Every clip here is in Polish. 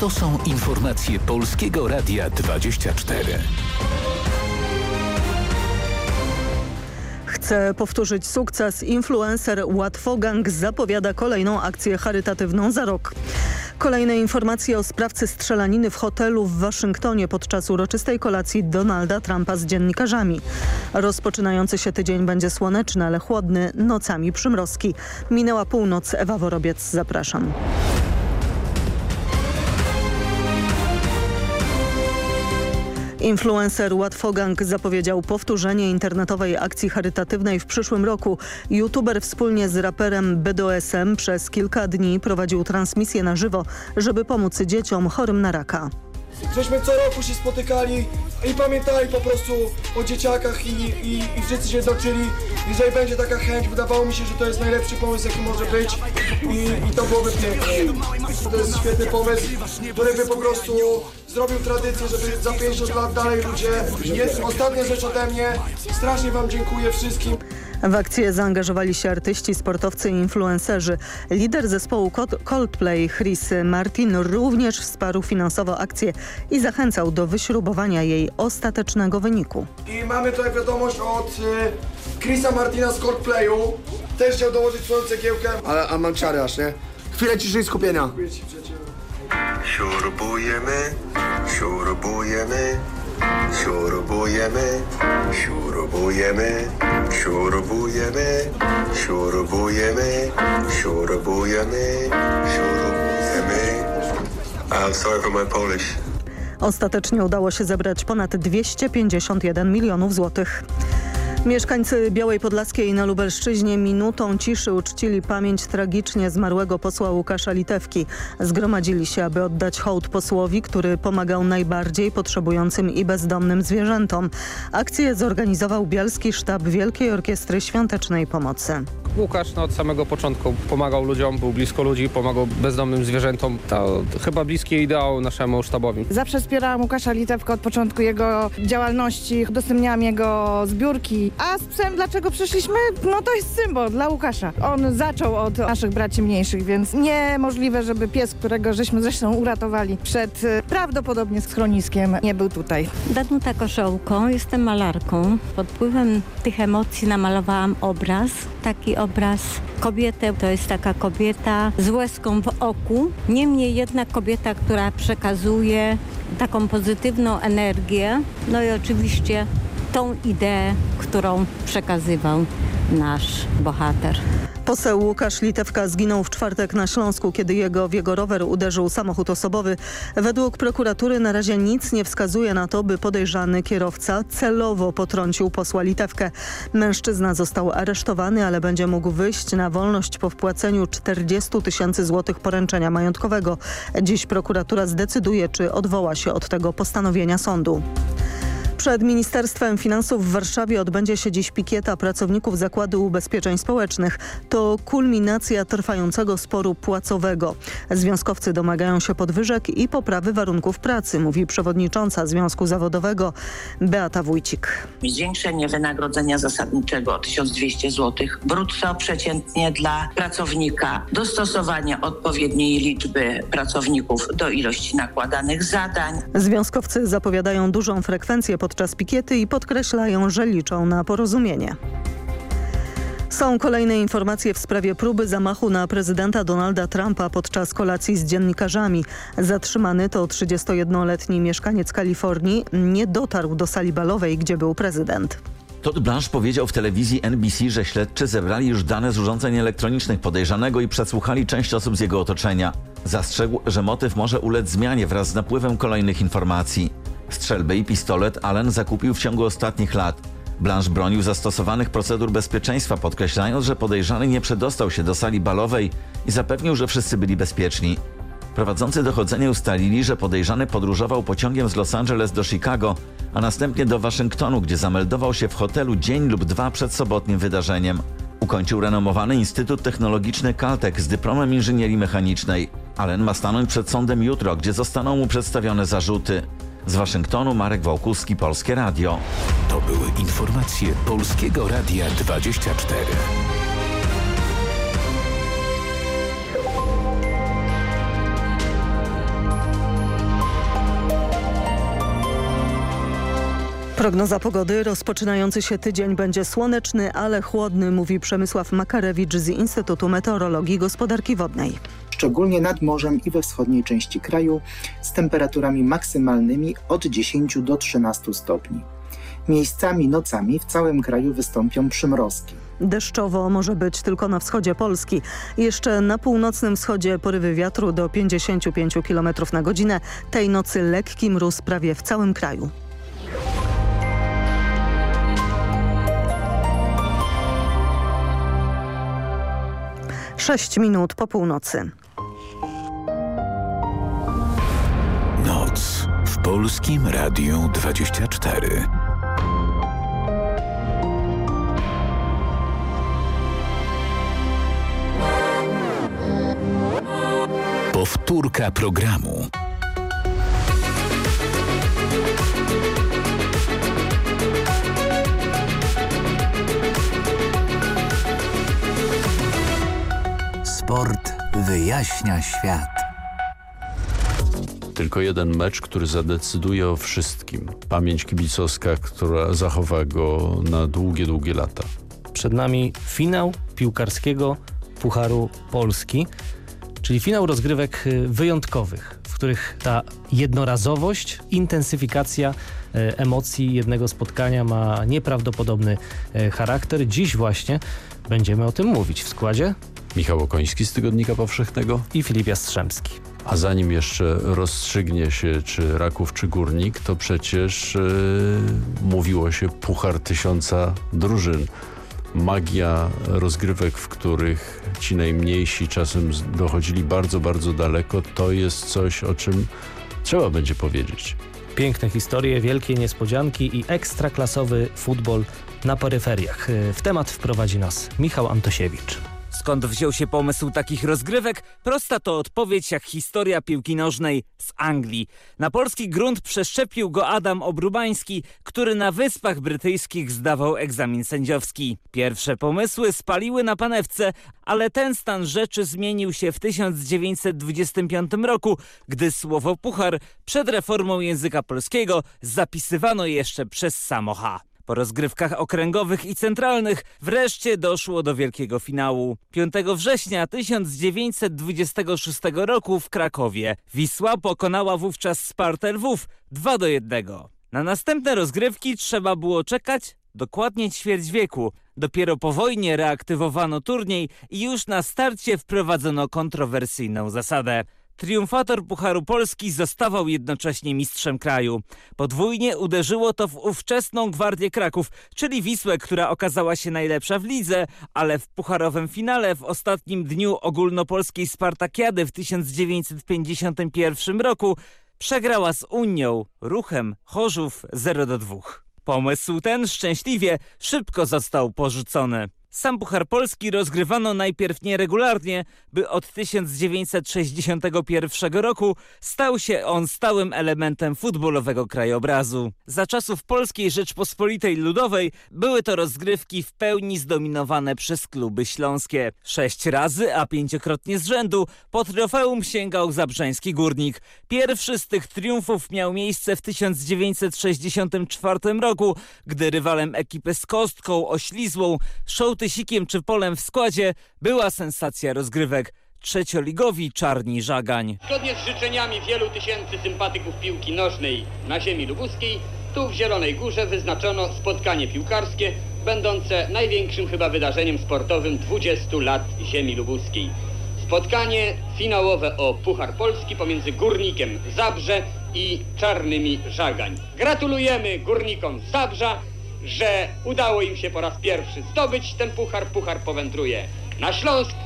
To są informacje Polskiego Radia 24. Chce powtórzyć sukces. Influencer Łatwogang zapowiada kolejną akcję charytatywną za rok. Kolejne informacje o sprawcy strzelaniny w hotelu w Waszyngtonie podczas uroczystej kolacji Donalda Trumpa z dziennikarzami. Rozpoczynający się tydzień będzie słoneczny, ale chłodny, nocami przymrozki. Minęła północ, Ewa Worobiec, zapraszam. Influencer Łatwogang zapowiedział powtórzenie internetowej akcji charytatywnej w przyszłym roku. YouTuber wspólnie z raperem BDSM przez kilka dni prowadził transmisję na żywo, żeby pomóc dzieciom chorym na raka. Żeśmy co roku się spotykali i pamiętali po prostu o dzieciakach i, i, i wszyscy się zobaczyli. Jeżeli będzie taka chęć, wydawało mi się, że to jest najlepszy pomysł, jaki może być i, i to byłoby piękne. To jest świetny pomysł, który by po prostu zrobił tradycję, żeby za 50 lat dalej ludzie... Jest ostatnia rzecz ode mnie. Strasznie wam dziękuję wszystkim. W akcję zaangażowali się artyści, sportowcy i influencerzy. Lider zespołu Coldplay Chris Martin również wsparł finansowo akcję i zachęcał do wyśrubowania jej ostatecznego wyniku. I mamy tutaj wiadomość od y, Chrisa Martina z Coldplayu. Też chciał dołożyć swoją cegiełkę. Ale a mam czary aż, nie? Chwilę ciszy i skupienia. Śrubujemy, śrubujemy, śrubujemy, śrubujemy, śrubujemy, śrubujemy, śrubujemy, śrubujemy. I'm sorry for my Polish. Ostatecznie udało się zebrać ponad 251 milionów złotych. Mieszkańcy Białej Podlaskiej na Lubelszczyźnie minutą ciszy uczcili pamięć tragicznie zmarłego posła Łukasza Litewki. Zgromadzili się, aby oddać hołd posłowi, który pomagał najbardziej potrzebującym i bezdomnym zwierzętom. Akcję zorganizował Bielski Sztab Wielkiej Orkiestry Świątecznej Pomocy. Łukasz no, od samego początku pomagał ludziom, był blisko ludzi, pomagał bezdomnym zwierzętom. To chyba bliskie ideał naszemu sztabowi. Zawsze wspierałam Łukasza Litewkę od początku jego działalności, udostępniałam jego zbiórki. A z psem dlaczego przyszliśmy? No to jest symbol dla Łukasza. On zaczął od naszych braci mniejszych, więc niemożliwe, żeby pies, którego żeśmy zresztą uratowali przed y, prawdopodobnie schroniskiem, nie był tutaj. Danuta Koszołko, jestem malarką. Pod wpływem tych emocji namalowałam obraz, taki obraz kobietę. To jest taka kobieta z łezką w oku. Niemniej jednak kobieta, która przekazuje taką pozytywną energię. No i oczywiście tą ideę, którą przekazywał nasz bohater. Poseł Łukasz Litewka zginął w czwartek na Śląsku, kiedy jego w jego rower uderzył samochód osobowy. Według prokuratury na razie nic nie wskazuje na to, by podejrzany kierowca celowo potrącił posła Litewkę. Mężczyzna został aresztowany, ale będzie mógł wyjść na wolność po wpłaceniu 40 tysięcy złotych poręczenia majątkowego. Dziś prokuratura zdecyduje, czy odwoła się od tego postanowienia sądu. Przed Ministerstwem Finansów w Warszawie odbędzie się dziś pikieta pracowników Zakładu Ubezpieczeń Społecznych. To kulminacja trwającego sporu płacowego. Związkowcy domagają się podwyżek i poprawy warunków pracy, mówi przewodnicząca Związku Zawodowego Beata Wójcik. Zwiększenie wynagrodzenia zasadniczego o 1200 zł brutto przeciętnie dla pracownika, dostosowanie odpowiedniej liczby pracowników do ilości nakładanych zadań. Związkowcy zapowiadają dużą frekwencję podczas pikiety i podkreślają, że liczą na porozumienie. Są kolejne informacje w sprawie próby zamachu na prezydenta Donalda Trumpa podczas kolacji z dziennikarzami. Zatrzymany to 31-letni mieszkaniec Kalifornii nie dotarł do sali balowej, gdzie był prezydent. Todd Blanche powiedział w telewizji NBC, że śledczy zebrali już dane z urządzeń elektronicznych podejrzanego i przesłuchali część osób z jego otoczenia. Zastrzegł, że motyw może ulec zmianie wraz z napływem kolejnych informacji. Strzelby i pistolet Allen zakupił w ciągu ostatnich lat. Blanche bronił zastosowanych procedur bezpieczeństwa, podkreślając, że podejrzany nie przedostał się do sali balowej i zapewnił, że wszyscy byli bezpieczni. Prowadzący dochodzenie ustalili, że podejrzany podróżował pociągiem z Los Angeles do Chicago, a następnie do Waszyngtonu, gdzie zameldował się w hotelu dzień lub dwa przed sobotnim wydarzeniem. Ukończył renomowany Instytut Technologiczny Caltech z dyplomem inżynierii mechanicznej. Allen ma stanąć przed sądem jutro, gdzie zostaną mu przedstawione zarzuty. Z Waszyngtonu Marek Wałkuski, Polskie Radio. To były informacje Polskiego Radia 24. Prognoza pogody. Rozpoczynający się tydzień będzie słoneczny, ale chłodny, mówi Przemysław Makarewicz z Instytutu Meteorologii i Gospodarki Wodnej szczególnie nad morzem i we wschodniej części kraju, z temperaturami maksymalnymi od 10 do 13 stopni. Miejscami nocami w całym kraju wystąpią przymrozki. Deszczowo może być tylko na wschodzie Polski. Jeszcze na północnym wschodzie porywy wiatru do 55 km na godzinę. Tej nocy lekki mróz prawie w całym kraju. Sześć minut po północy. Polskim Radiu 24. Powtórka programu. Sport wyjaśnia świat. Tylko jeden mecz, który zadecyduje o wszystkim. Pamięć kibicowska, która zachowa go na długie, długie lata. Przed nami finał piłkarskiego Pucharu Polski, czyli finał rozgrywek y, wyjątkowych, w których ta jednorazowość, intensyfikacja e, emocji jednego spotkania ma nieprawdopodobny e, charakter. Dziś właśnie będziemy o tym mówić w składzie Michał Okoński z Tygodnika Powszechnego. i Filip Jastrzębski. A zanim jeszcze rozstrzygnie się, czy Raków, czy Górnik, to przecież yy, mówiło się Puchar Tysiąca Drużyn. Magia rozgrywek, w których ci najmniejsi czasem dochodzili bardzo, bardzo daleko, to jest coś, o czym trzeba będzie powiedzieć. Piękne historie, wielkie niespodzianki i ekstraklasowy futbol na peryferiach. Y, W temat wprowadzi nas Michał Antosiewicz. Skąd wziął się pomysł takich rozgrywek? Prosta to odpowiedź jak historia piłki nożnej z Anglii. Na polski grunt przeszczepił go Adam Obrubański, który na Wyspach Brytyjskich zdawał egzamin sędziowski. Pierwsze pomysły spaliły na panewce, ale ten stan rzeczy zmienił się w 1925 roku, gdy słowo puchar przed reformą języka polskiego zapisywano jeszcze przez samo H. Po rozgrywkach okręgowych i centralnych wreszcie doszło do wielkiego finału. 5 września 1926 roku w Krakowie Wisła pokonała wówczas Spartę Lwów 2 do 1. Na następne rozgrywki trzeba było czekać dokładnie ćwierć wieku. Dopiero po wojnie reaktywowano turniej i już na starcie wprowadzono kontrowersyjną zasadę. Triumfator Pucharu Polski zostawał jednocześnie mistrzem kraju. Podwójnie uderzyło to w ówczesną Gwardię Kraków, czyli Wisłę, która okazała się najlepsza w lidze, ale w pucharowym finale w ostatnim dniu ogólnopolskiej Spartakiady w 1951 roku przegrała z Unią, ruchem Chorzów 0 do 2. Pomysł ten szczęśliwie szybko został porzucony. Sam Puchar Polski rozgrywano najpierw nieregularnie, by od 1961 roku stał się on stałym elementem futbolowego krajobrazu. Za czasów Polskiej Rzeczpospolitej Ludowej były to rozgrywki w pełni zdominowane przez kluby śląskie. Sześć razy, a pięciokrotnie z rzędu po trofeum sięgał zabrzeński górnik. Pierwszy z tych triumfów miał miejsce w 1964 roku, gdy rywalem ekipy z kostką, oślizłą, szołtysikiem czy polem w składzie była sensacja rozgrywek. Trzecioligowi Czarni Żagań. Zgodnie z życzeniami wielu tysięcy sympatyków piłki nożnej na ziemi lubuskiej, tu w Zielonej Górze wyznaczono spotkanie piłkarskie, będące największym chyba wydarzeniem sportowym 20 lat ziemi lubuskiej. Spotkanie finałowe o Puchar Polski pomiędzy Górnikiem Zabrze i Czarnymi Żagań. Gratulujemy Górnikom Zabrza, że udało im się po raz pierwszy zdobyć ten puchar. Puchar powędruje na Śląsk.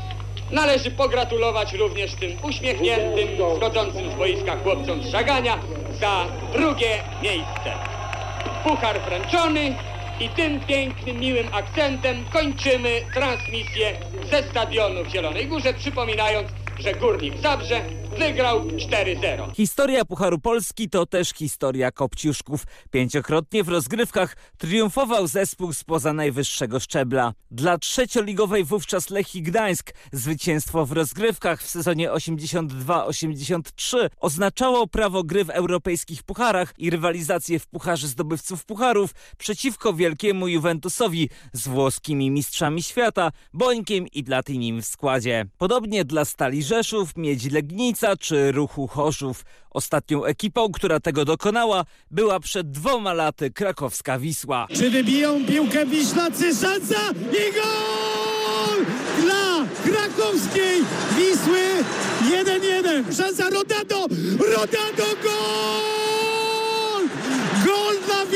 Należy pogratulować również tym uśmiechniętym, schodzącym z boiska chłopcom z Żagania za drugie miejsce. Puchar wręczony i tym pięknym, miłym akcentem kończymy transmisję ze stadionu w Zielonej Górze, przypominając, że Górnik Zabrze wygrał 4-0. Historia Pucharu Polski to też historia Kopciuszków. Pięciokrotnie w rozgrywkach triumfował zespół spoza najwyższego szczebla. Dla trzecioligowej wówczas Lechii Gdańsk zwycięstwo w rozgrywkach w sezonie 82-83 oznaczało prawo gry w europejskich pucharach i rywalizację w pucharze zdobywców pucharów przeciwko wielkiemu Juventusowi z włoskimi mistrzami świata, Bońkiem i Platinim w składzie. Podobnie dla Stali Rzeszów, Miedzi Czy Ruchu Chorzów. Ostatnią ekipą, która tego dokonała, była przed dwoma laty krakowska Wisła. Czy wybiją piłkę Wiślacy? Szansa i gol dla krakowskiej Wisły 1-1. Szansa Rodado! Rodado gol!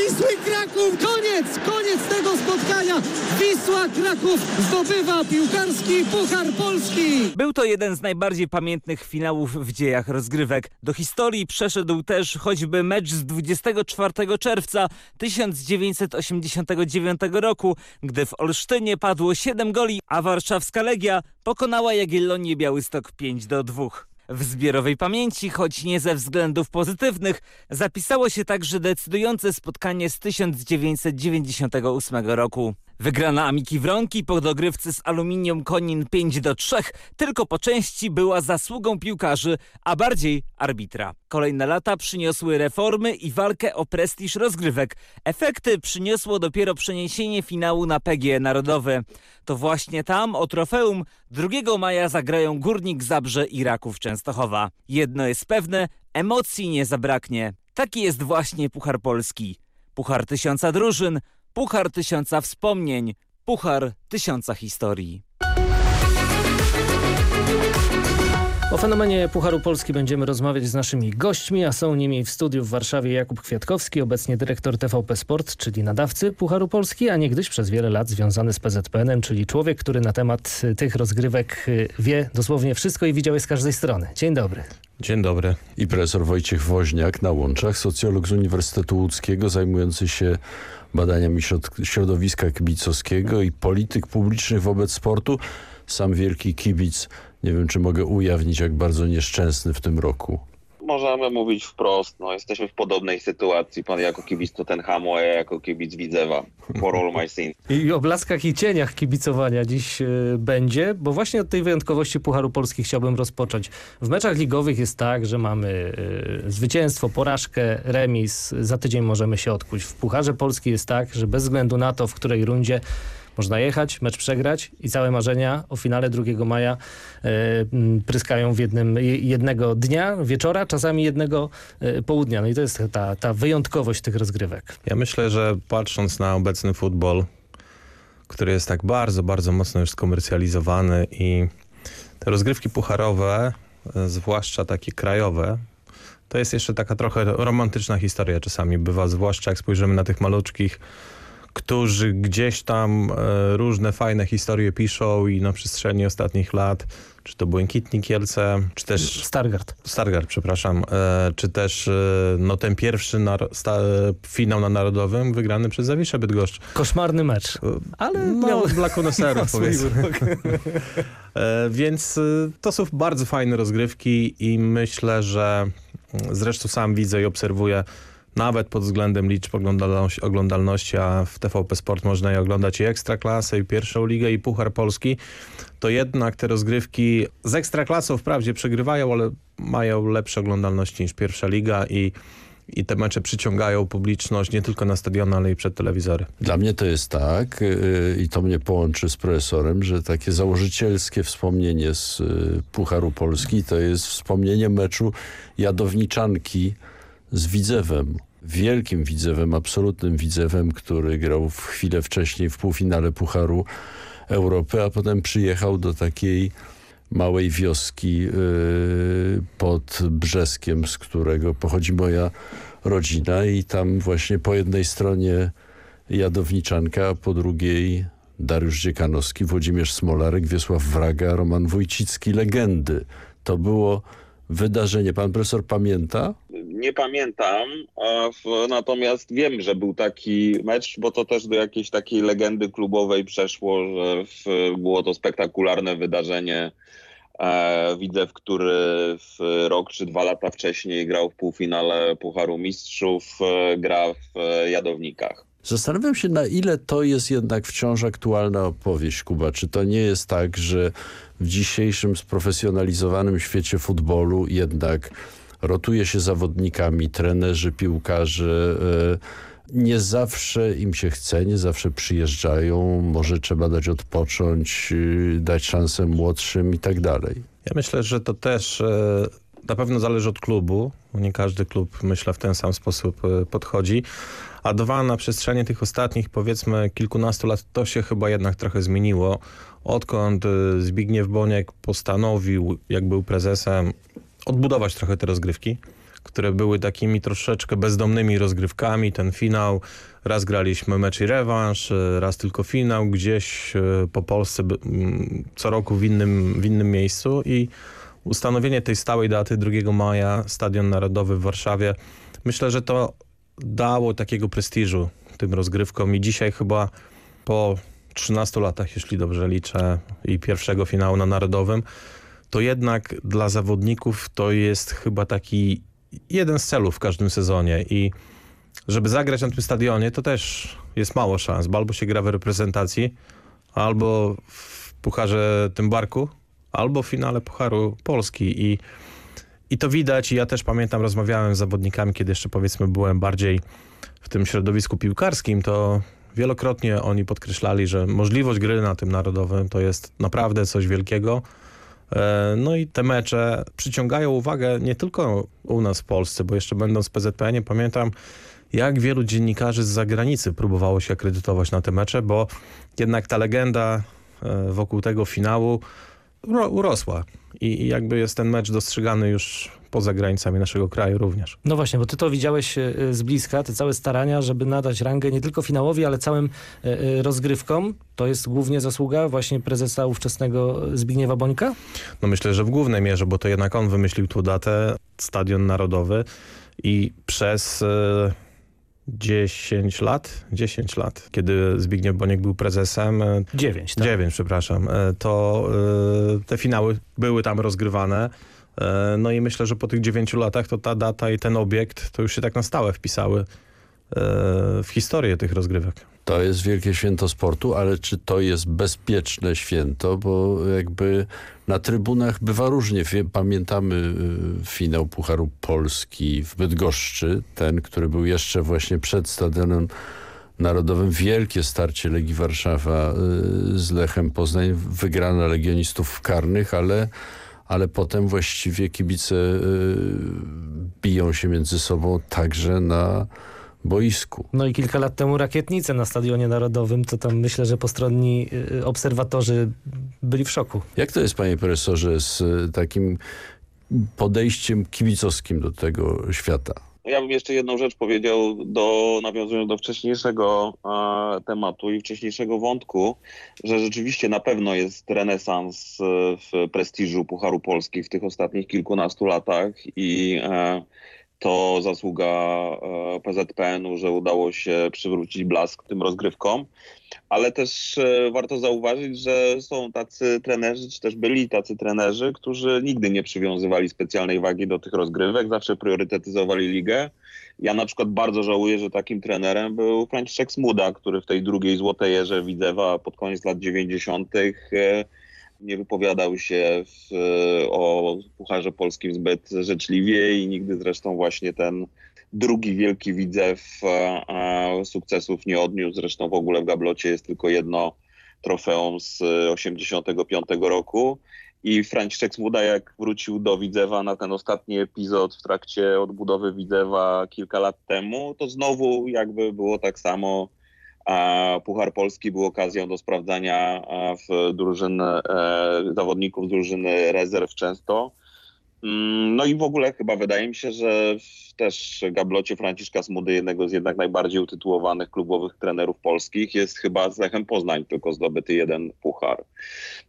Wisły Kraków! Koniec! Koniec tego spotkania! Wisła Kraków zdobywa piłkarski Puchar Polski! Był to jeden z najbardziej pamiętnych finałów w dziejach rozgrywek. Do historii przeszedł też choćby mecz z 24 czerwca 1989 roku, gdy w Olsztynie padło 7 goli, a warszawska Legia pokonała Jagiellonię Białystok 5 do 2. W zbiorowej pamięci, choć nie ze względów pozytywnych, zapisało się także decydujące spotkanie z 1998 roku. Wygrana Amiki Wronki po dogrywce z Aluminium Konin 5 do 3 tylko po części była zasługą piłkarzy, a bardziej arbitra. Kolejne lata przyniosły reformy i walkę o prestiż rozgrywek. Efekty przyniosło dopiero przeniesienie finału na PGE Narodowe. To właśnie tam o trofeum 2 maja zagrają Górnik Zabrze i Raków Częstochowa. Jedno jest pewne, emocji nie zabraknie. Taki jest właśnie Puchar Polski. Puchar tysiąca drużyn, Puchar tysiąca wspomnień, Puchar tysiąca historii. O fenomenie Pucharu Polski będziemy rozmawiać z naszymi gośćmi, a są nimi w studiu w Warszawie Jakub Kwiatkowski, obecnie dyrektor TVP Sport, czyli nadawcy Pucharu Polski, a niegdyś przez wiele lat związany z PZPN-em, czyli człowiek, który na temat tych rozgrywek wie dosłownie wszystko i widział je z każdej strony. Dzień dobry. Dzień dobry. I profesor Wojciech Woźniak na łączach, socjolog z Uniwersytetu Łódzkiego, zajmujący się badaniami środowiska kibicowskiego i polityk publicznych wobec sportu. Sam wielki kibic, nie wiem czy mogę ujawnić, jak bardzo nieszczęsny w tym roku. Możemy mówić wprost, no jesteśmy w podobnej sytuacji. Pan jako kibic Tottenhamu, a ja jako kibic Widzewa. For all my sins. I o blaskach i cieniach kibicowania dziś y, będzie, bo właśnie od tej wyjątkowości Pucharu Polski chciałbym rozpocząć. W meczach ligowych jest tak, że mamy y, zwycięstwo, porażkę, remis, za tydzień możemy się odkuć. W Pucharze Polski jest tak, że bez względu na to, w której rundzie można jechać, mecz przegrać i całe marzenia o finale 2 maja e, pryskają w jednym, jednego dnia, wieczora, czasami jednego e, południa. No i to jest ta, ta wyjątkowość tych rozgrywek. Ja myślę, że patrząc na obecny futbol, który jest tak bardzo, bardzo mocno już skomercjalizowany i te rozgrywki pucharowe, e, zwłaszcza takie krajowe, to jest jeszcze taka trochę romantyczna historia czasami bywa, zwłaszcza jak spojrzymy na tych maluczkich którzy gdzieś tam e, różne fajne historie piszą i na przestrzeni ostatnich lat, czy to Błękitni Kielce, czy też... Stargard. Stargard, przepraszam. E, czy też e, no, ten pierwszy finał na Narodowym wygrany przez Zawiszę Bydgoszcz. Koszmarny mecz, ale no, miał... dla koneserów powiedzmy. Więc to są bardzo fajne rozgrywki i myślę, że zresztą sam widzę i obserwuję nawet pod względem liczb oglądalności, oglądalności, a w TVP Sport można je oglądać i Ekstraklasę, i Pierwszą Ligę, i Puchar Polski, to jednak te rozgrywki z Ekstraklasą wprawdzie przegrywają, ale mają lepsze oglądalności niż Pierwsza Liga i i te mecze przyciągają publiczność nie tylko na stadiony, ale i przed telewizory. Dla mnie to jest tak yy, i to mnie połączy z profesorem, że takie założycielskie wspomnienie z yy, Pucharu Polski to jest wspomnienie meczu Jadowniczanki z Widzewem. Wielkim Widzewem, absolutnym Widzewem, który grał w chwilę wcześniej w półfinale Pucharu Europy, a potem przyjechał do takiej małej wioski yy, pod Brzeskiem, z którego pochodzi moja rodzina i tam właśnie po jednej stronie Jadowniczanka, a po drugiej Dariusz Dziekanowski, Włodzimierz Smolarek, Wiesław Wraga, Roman Wójcicki, legendy. To było wydarzenie. Pan profesor pamięta? Nie pamiętam, w, natomiast wiem, że był taki mecz, bo to też do jakiejś takiej legendy klubowej przeszło, że w, było to spektakularne wydarzenie E, Widzew, który w rok czy dwa lata wcześniej grał w półfinale Pucharu Mistrzów, e, gra w e, Jadownikach. Zastanawiam się, na ile to jest jednak wciąż aktualna opowieść, Kuba. Czy to nie jest tak, że w dzisiejszym sprofesjonalizowanym świecie futbolu jednak rotuje się zawodnikami, trenerzy, piłkarze, nie zawsze im się chce, nie zawsze przyjeżdżają, może trzeba dać odpocząć, y, dać szansę młodszym i tak dalej. Ja myślę, że to też e, na pewno zależy od klubu. Nie każdy klub, myślę, w ten sam sposób e, podchodzi. A dwa, na przestrzeni tych ostatnich, powiedzmy, kilkunastu lat to się chyba jednak trochę zmieniło. Odkąd e, Zbigniew Boniek postanowił, jak był prezesem, odbudować trochę te rozgrywki które były takimi troszeczkę bezdomnymi rozgrywkami. Ten finał, raz graliśmy mecz i rewanż, e, raz tylko finał, gdzieś e, po Polsce co roku w innym, w innym miejscu i ustanowienie tej stałej daty 2 maja, Stadion Narodowy w Warszawie, myślę, że to dało takiego prestiżu tym rozgrywkom i dzisiaj chyba po 13 latach, jeśli dobrze liczę, i pierwszego finału na Narodowym, to jednak dla zawodników to jest chyba taki jeden z celów w każdym sezonie i żeby zagrać na tym stadionie, to też jest mało szans, bo albo się gra w reprezentacji, albo w Pucharze tym Barku, albo w finale Pucharu Polski i, i to widać i ja też pamiętam, rozmawiałem z zawodnikami, kiedy jeszcze powiedzmy byłem bardziej w tym środowisku piłkarskim, to wielokrotnie oni podkreślali, że możliwość gry na tym narodowym to jest naprawdę coś wielkiego, E, no i te mecze przyciągają uwagę nie tylko u nas w Polsce, bo jeszcze będąc w PZPN-ie pamiętam, jak wielu dziennikarzy z zagranicy próbowało się akredytować na te mecze, bo jednak ta legenda e, wokół tego finału urosła i jakby jest ten mecz dostrzegany już poza granicami naszego kraju również. No właśnie, bo ty to widziałeś e, z bliska, te całe starania, żeby nadać rangę nie tylko finałowi, ale całym e, e, rozgrywkom. To jest głównie zasługa właśnie prezesa ówczesnego Zbigniewa Bońka? No myślę, że w głównej mierze, bo to jednak on wymyślił tu datę, Stadion Narodowy i przez 10 lat, 10 lat, kiedy Zbigniew Boniek był prezesem. 9, tak? 9, przepraszam. To te finały były tam rozgrywane. E, no i myślę, że po tych dziewięciu latach to ta data i ten obiekt to już się tak na stałe wpisały e, w historię tych rozgrywek. To jest wielkie święto sportu, ale czy to jest bezpieczne święto? Bo jakby na trybunach bywa różnie. Pamiętamy y, finał Pucharu Polski w Bydgoszczy, ten, który był jeszcze właśnie przed Stadionem Narodowym. Wielkie starcie Legii Warszawa y, z Lechem Poznań, wygrana legionistów karnych, ale ale potem właściwie kibice y, biją się między sobą także na boisku. No i kilka lat temu rakietnice na Stadionie Narodowym, to tam myślę, że postronni y, obserwatorzy byli w szoku. Jak to jest, panie profesorze, z y, takim podejściem kibicowskim do tego świata? Ja bym jeszcze jedną rzecz powiedział, do, nawiązując do wcześniejszego e, tematu i wcześniejszego wątku, że rzeczywiście na pewno jest renesans e, w prestiżu Pucharu Polski w tych ostatnich kilkunastu latach i e, to zasługa e, PZPN-u, że udało się przywrócić blask tym rozgrywkom, ale też e, warto zauważyć, że są tacy trenerzy, czy też byli tacy trenerzy, którzy nigdy nie przywiązywali specjalnej wagi do tych rozgrywek, zawsze priorytetyzowali ligę. Ja na przykład bardzo żałuję, że takim trenerem był Franciszek Smuda, który w tej drugiej złotej erze Widzewa pod koniec lat 90 nie wypowiadał się w, o Pucharze Polskim zbyt życzliwie i nigdy zresztą właśnie ten drugi wielki widzew sukcesów nie odniósł. Zresztą w ogóle w Gablocie jest tylko jedno trofeum z 85 roku. I Franciszek Smuda jak wrócił do Widzewa na ten ostatni epizod w trakcie odbudowy Widzewa kilka lat temu, to znowu jakby było tak samo a Puchar Polski był okazją do sprawdzania w drużyn, e, zawodników drużyny rezerw często. Mm, no i w ogóle chyba wydaje mi się, że też gablocie Franciszka Smudy, jednego z jednak najbardziej utytułowanych klubowych trenerów polskich, jest chyba z Lechem Poznań tylko zdobyty jeden puchar.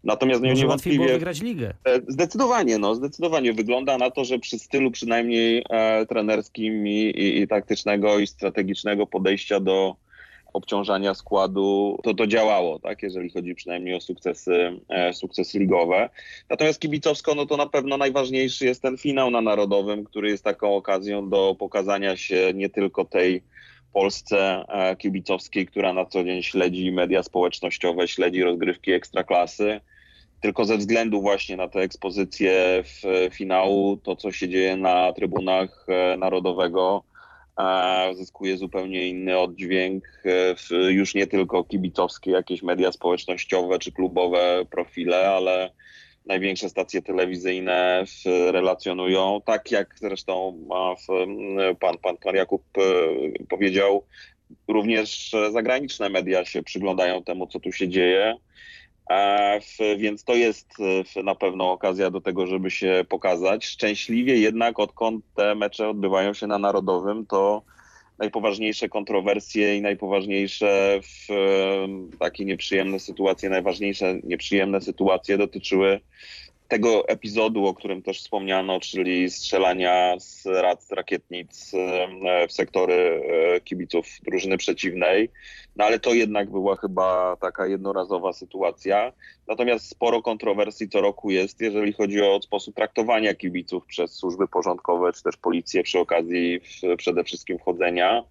Natomiast no, niewątpliwie... było wygrać ligę. E, zdecydowanie, no, zdecydowanie. Wygląda na to, że przy stylu przynajmniej e, trenerskim i, i, i taktycznego i strategicznego podejścia do obciążania składu, to to działało, tak, jeżeli chodzi przynajmniej o sukcesy, e, sukcesy ligowe. Natomiast kibicowsko, no to na pewno najważniejszy jest ten finał na Narodowym, który jest taką okazją do pokazania się nie tylko tej Polsce e, kibicowskiej, która na co dzień śledzi media społecznościowe, śledzi rozgrywki ekstraklasy, tylko ze względu właśnie na tę ekspozycję w finału, to co się dzieje na trybunach e, Narodowego, zyskuje zupełnie inny oddźwięk, e, już nie tylko kibicowskie, jakieś media społecznościowe czy klubowe profile, ale największe stacje telewizyjne relacjonują, tak jak zresztą pan, pan, pan Jakub e, powiedział, również zagraniczne media się przyglądają temu, co tu się dzieje. Więc to jest e, na pewno okazja do tego, żeby się pokazać. Szczęśliwie jednak, odkąd te mecze odbywają się na Narodowym, to najpoważniejsze kontrowersje i najpoważniejsze w, e, takie nieprzyjemne sytuacje, najważniejsze nieprzyjemne sytuacje dotyczyły tego epizodu, o którym też wspomniano, czyli strzelania z, z rakietnic e, w sektory kibiców drużyny przeciwnej. No ale to jednak była chyba taka jednorazowa sytuacja. Natomiast sporo kontrowersji co roku jest, jeżeli chodzi o sposób traktowania kibiców przez służby porządkowe czy też policję przy okazji przede wszystkim wchodzenia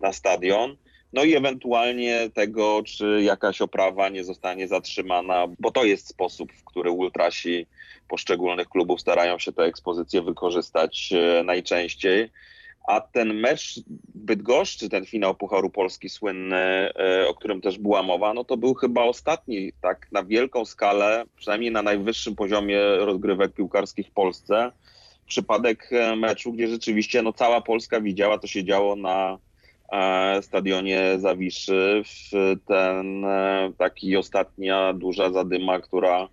na stadion. No i ewentualnie tego, czy jakaś oprawa nie zostanie zatrzymana, bo to jest sposób, w który ultrasi poszczególnych klubów starają się tę ekspozycję wykorzystać e, najczęściej. A ten mecz Bydgoszczy, ten finał Pucharu Polski słynny, e, o którym też była mowa, no to był chyba ostatni tak na wielką skalę, przynajmniej na najwyższym poziomie rozgrywek piłkarskich w Polsce, przypadek e, meczu, gdzie rzeczywiście no, cała Polska widziała, co się działo na stadionie Zawiszy w ten taki ostatnia duża zadyma, która,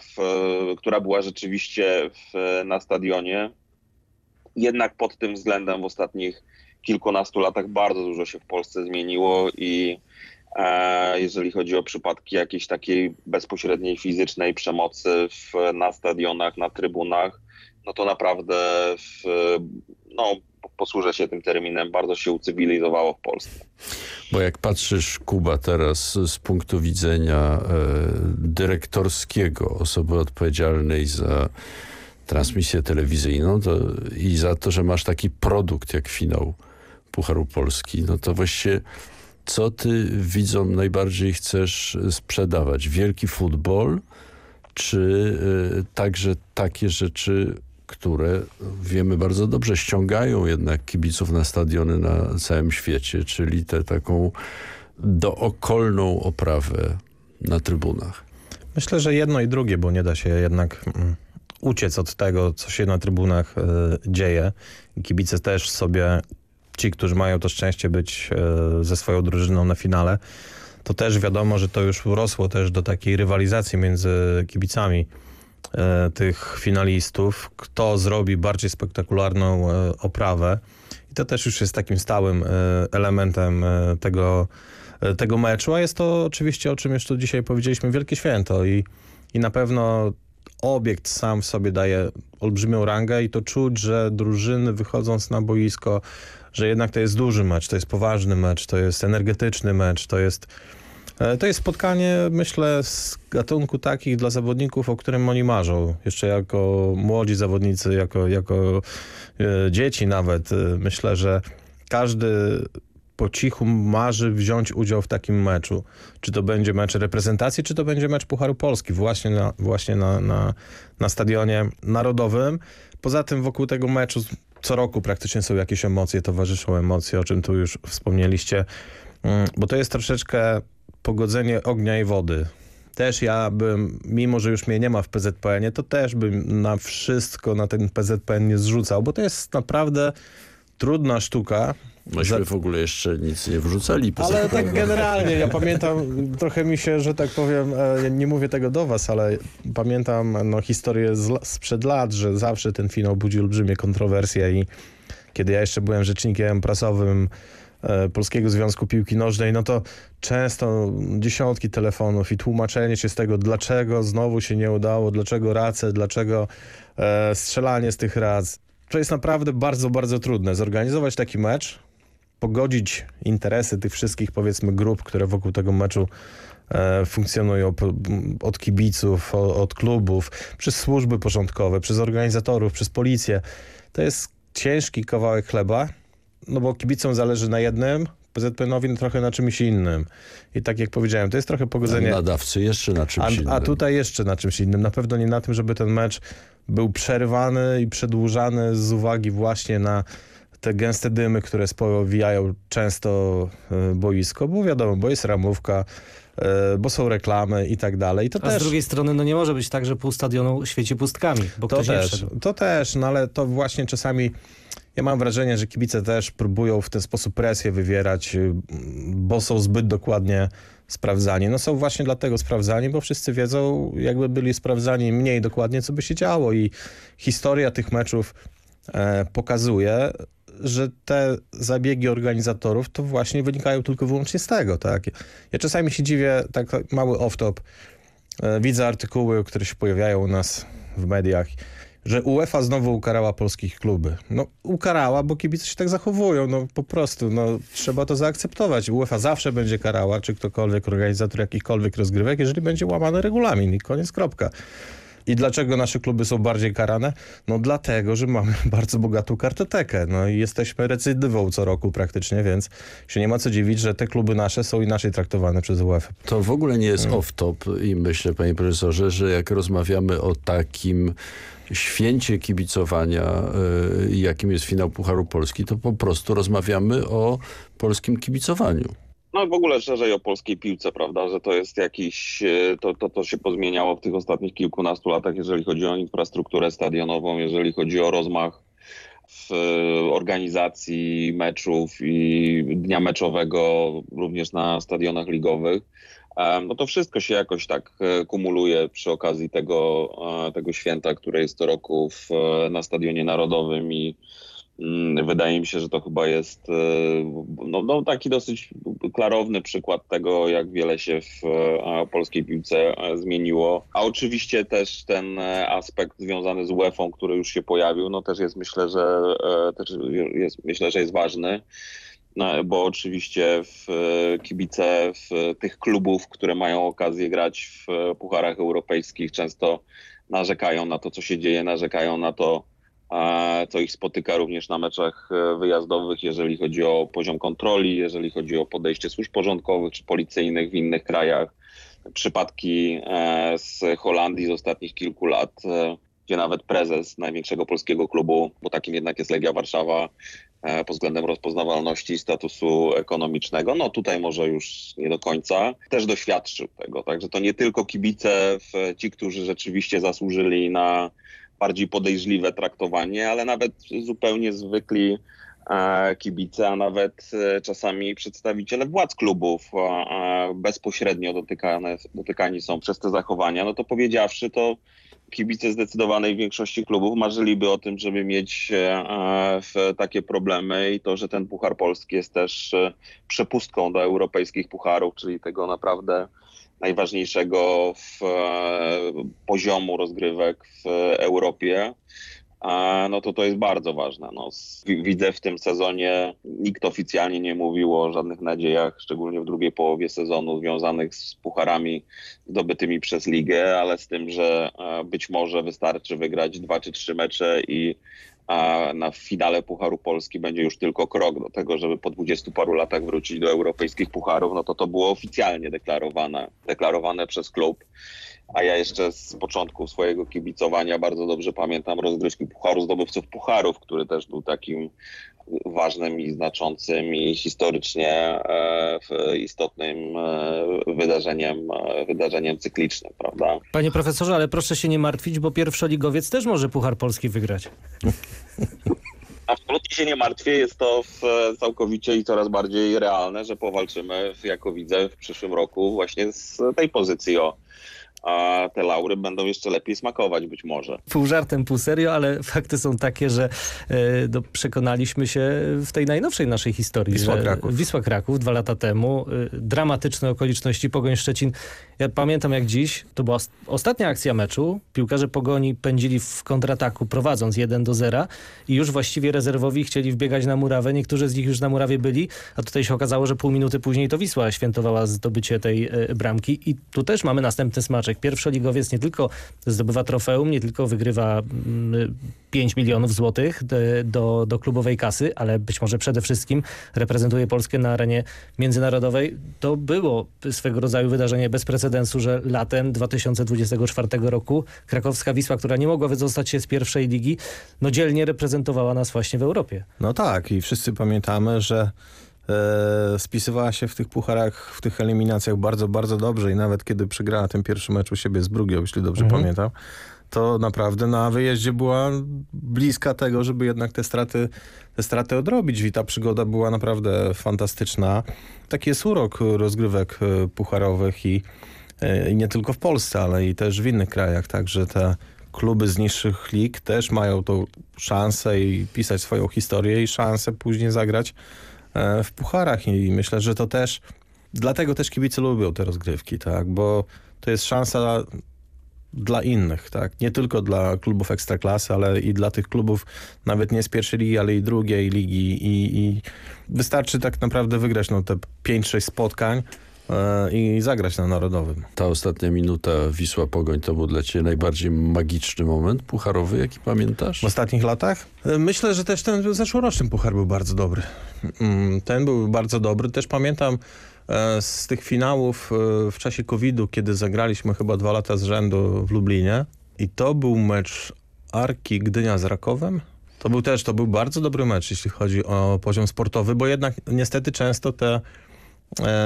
w, która była rzeczywiście w, na stadionie. Jednak pod tym względem w ostatnich kilkunastu latach bardzo dużo się w Polsce zmieniło i e, jeżeli chodzi o przypadki jakiejś takiej bezpośredniej fizycznej przemocy w, na stadionach, na trybunach, no to naprawdę w, no, posłużę się tym terminem, bardzo się ucywilizowało w Polsce. Bo jak patrzysz, Kuba, teraz z punktu widzenia e, dyrektorskiego, osoby odpowiedzialnej za transmisję telewizyjną to, i za to, że masz taki produkt jak finał Pucharu Polski, no to właściwie co ty widzom najbardziej chcesz sprzedawać? Wielki futbol, czy y, także takie rzeczy, które wiemy bardzo dobrze, ściągają jednak kibiców na stadiony na całym świecie, czyli tę taką dookolną oprawę na trybunach. Myślę, że jedno i drugie, bo nie da się jednak mm, uciec od tego, co się na trybunach e, dzieje. Kibice też sobie, ci, którzy mają to szczęście być e, ze swoją drużyną na finale, to też wiadomo, że to już urosło też do takiej rywalizacji między kibicami tych finalistów, kto zrobi bardziej spektakularną oprawę. I to też już jest takim stałym elementem tego, tego meczu, a jest to oczywiście, o czym już tu dzisiaj powiedzieliśmy, wielkie święto i, i na pewno obiekt sam w sobie daje olbrzymią rangę i to czuć, że drużyny wychodząc na boisko, że jednak to jest duży mecz, to jest poważny mecz, to jest energetyczny mecz, to jest e, to jest spotkanie, myślę, z gatunku takich dla zawodników, o którym oni marzą. Jeszcze jako młodzi zawodnicy, jako, jako e, dzieci nawet. E, myślę, że każdy po cichu marzy wziąć udział w takim meczu. Czy to będzie mecz reprezentacji, czy to będzie mecz Pucharu Polski właśnie na, właśnie na, na, na stadionie narodowym. Poza tym wokół tego meczu co roku praktycznie są jakieś emocje, towarzyszą emocje, o czym tu już wspomnieliście, mm, bo to jest troszeczkę pogodzenie ognia i wody. Też ja bym, mimo że już mnie nie ma w PZPN-ie, to też bym na wszystko na ten PZPN nie zrzucał, bo to jest naprawdę trudna sztuka, Myśmy w ogóle jeszcze nic nie wrzucali. Ale tak generalnie, ja pamiętam, trochę mi się, że tak powiem, e, nie mówię tego do was, ale pamiętam no, historię z, sprzed lat, że zawsze ten finał budzi olbrzymie kontrowersje i kiedy ja jeszcze byłem rzecznikiem prasowym Polskiego Związku Piłki Nożnej, no to często dziesiątki telefonów i tłumaczenie się z tego, dlaczego znowu się nie udało, dlaczego race, dlaczego e, strzelanie z tych rac. To jest naprawdę bardzo, bardzo trudne. Zorganizować taki mecz, pogodzić interesy tych wszystkich powiedzmy grup, które wokół tego meczu e, funkcjonują od kibiców, od klubów, przez służby porządkowe, przez organizatorów, przez policję. To jest ciężki kawałek chleba, no bo kibicom zależy na jednym, PZPN-owi trochę na czymś innym. I tak jak powiedziałem, to jest trochę pogodzenie... A nadawcy jeszcze na czymś a, innym. A tutaj jeszcze na czymś innym. Na pewno nie na tym, żeby ten mecz był przerwany i przedłużany z uwagi właśnie na te gęste dymy, które spowijają często e, boisko, bo wiadomo, bo jest ramówka, e, bo są reklamy i tak dalej. I to A też... z drugiej strony no nie może być tak, że pół stadionu świeci pustkami, bo To ktoś też, to też, no ale to właśnie czasami ja mam wrażenie, że kibice też próbują w ten sposób presję wywierać, y, bo są zbyt dokładnie sprawdzani. No są właśnie dlatego sprawdzani, bo wszyscy wiedzą, jakby byli sprawdzani mniej dokładnie, co by się działo i historia tych meczów e, pokazuje, że te zabiegi organizatorów to właśnie wynikają tylko wyłącznie z tego. Tak? Ja czasami się dziwię, tak mały off-top, e, widzę artykuły, które się pojawiają u nas w mediach, że UEFA znowu ukarała polskich kluby. No ukarała, bo kibice się tak zachowują, no po prostu, no trzeba to zaakceptować. UEFA zawsze będzie karała, czy ktokolwiek, organizator jakichkolwiek rozgrywek, jeżeli będzie łamany regulamin i koniec, kropka. I dlaczego nasze kluby są bardziej karane? No dlatego, że mamy bardzo bogatą kartotekę. No i jesteśmy recydywą co roku praktycznie, więc się nie ma co dziwić, że te kluby nasze są inaczej traktowane przez UEFA. To w ogóle nie jest Mm. off-top i myślę, panie profesorze, że jak rozmawiamy o takim święcie kibicowania, y, jakim jest finał Pucharu Polski, to po prostu rozmawiamy o polskim kibicowaniu. No w ogóle szerzej o polskiej piłce, prawda, że to jest jakiś, e, to, to, to się pozmieniało w tych ostatnich kilkunastu latach, jeżeli chodzi o infrastrukturę stadionową, jeżeli chodzi o rozmach w e, organizacji meczów i dnia meczowego również na stadionach ligowych. No to wszystko się jakoś tak e, kumuluje przy okazji tego, e, tego święta, które jest co roku w, e, na Stadionie Narodowym i Mm, Wydaje mi się, że to chyba jest no, no, taki dosyć klarowny przykład tego, jak wiele się w polskiej piłce zmieniło. A oczywiście też ten aspekt związany z UEFA, który już się pojawił, no też jest myślę, że też jest, myślę, że jest ważny. No, bo oczywiście w e, kibice w tych klubów, które mają okazję grać w e, pucharach europejskich, często narzekają na to, co się dzieje, narzekają na to, co ich spotyka również na meczach e, wyjazdowych, jeżeli chodzi o poziom kontroli, jeżeli chodzi o podejście służb porządkowych czy policyjnych w innych krajach. Przypadki e, z Holandii z ostatnich kilku lat, e, gdzie nawet prezes największego polskiego klubu, bo takim jednak jest Legia Warszawa, e, pod względem rozpoznawalności statusu ekonomicznego, no tutaj może już nie do końca, też doświadczył tego. Także to nie tylko kibice, ci, którzy rzeczywiście zasłużyli na bardziej podejrzliwe traktowanie, ale nawet zupełnie zwykli e, kibice, a nawet e, czasami przedstawiciele władz klubów bezpośrednio dotykane, dotykani są przez te zachowania, no to powiedziawszy, to kibice zdecydowanej większości klubów marzyliby o tym, żeby mieć e, takie problemy i to, że ten Puchar Polski jest też e, przepustką do europejskich pucharów, czyli tego naprawdę najważniejszego w, e, poziomu rozgrywek w Europie, no to to jest bardzo ważne. No, widzę w tym sezonie, nikt oficjalnie nie mówił o żadnych nadziejach, szczególnie w drugiej połowie sezonu, związanych z pucharami zdobytymi przez ligę, ale z tym, że e, być może wystarczy wygrać dwa czy trzy mecze i a na finale Pucharu Polski będzie już tylko krok do tego, żeby po dwudziestu paru latach wrócić do europejskich pucharów, no to to było oficjalnie deklarowane, deklarowane przez klub. A ja jeszcze z początku swojego kibicowania bardzo dobrze pamiętam rozgrywki Pucharu Zdobywców Pucharów, który też był takim ważnym i znaczącym i historycznie e, istotnym e, wydarzeniem, e, wydarzeniem cyklicznym, prawda? Panie profesorze, ale proszę się nie martwić, bo pierwszoligowiec też może Puchar Polski wygrać. Absolutnie się nie martwię, jest to całkowicie i coraz bardziej realne, że powalczymy, jako widzę, w przyszłym roku właśnie z tej pozycji o a te laury będą jeszcze lepiej smakować być może. Pół żartem, pół serio, ale fakty są takie, że e, no, przekonaliśmy się w tej najnowszej naszej historii. Wisła Kraków. Wisła Kraków dwa lata temu. E, dramatyczne okoliczności, Pogoń Szczecin. Ja pamiętam jak dziś, to była os- ostatnia akcja meczu. Piłkarze Pogoni pędzili w kontrataku prowadząc 1 do 0 i już właściwie rezerwowi chcieli wbiegać na murawę. Niektórzy z nich już na murawie byli, a tutaj się okazało, że pół minuty później to Wisła świętowała zdobycie tej e, bramki i tu też mamy następny smaczek. Pierwszoligowiec nie tylko zdobywa trofeum, nie tylko wygrywa mm, 5 milionów złotych do, do, klubowej kasy, ale być może przede wszystkim reprezentuje Polskę na arenie międzynarodowej. To było swego rodzaju wydarzenie bez precedensu, że latem 2024 roku krakowska Wisła, która nie mogła wyzostać się z pierwszej ligi, no dzielnie reprezentowała nas właśnie w Europie. No tak i wszyscy pamiętamy, że e, spisywała się w tych pucharach, w tych eliminacjach bardzo, bardzo dobrze i nawet kiedy przegrała ten pierwszy mecz u siebie z Brugią, jeśli dobrze Mhm. pamiętam, to naprawdę na wyjeździe była bliska tego, żeby jednak te straty, te straty odrobić i ta przygoda była naprawdę fantastyczna. Taki jest urok rozgrywek e, pucharowych i, e, i nie tylko w Polsce, ale i też w innych krajach, także te kluby z niższych lig też mają tą szansę i pisać swoją historię i szansę później zagrać w pucharach i myślę, że to też dlatego też kibice lubią te rozgrywki, tak, bo to jest szansa dla innych, tak, nie tylko dla klubów ekstraklasy, ale i dla tych klubów nawet nie z pierwszej ligi, ale i drugiej ligi. I, i wystarczy tak naprawdę wygrać no, te 5-6 spotkań e, i zagrać na Narodowym. Ta ostatnia minuta Wisła Pogoń to był dla Ciebie najbardziej magiczny moment pucharowy, jaki pamiętasz? W ostatnich latach? E, Myślę, że też ten zeszłoroczny puchar był bardzo dobry. Mm, Ten był bardzo dobry. Też pamiętam e, z tych finałów e, w czasie COVID-u, kiedy zagraliśmy chyba dwa lata z rzędu w Lublinie. I to był mecz Arki Gdynia z Rakowem. To był też, to był bardzo dobry mecz, jeśli chodzi o poziom sportowy, bo jednak niestety często te E,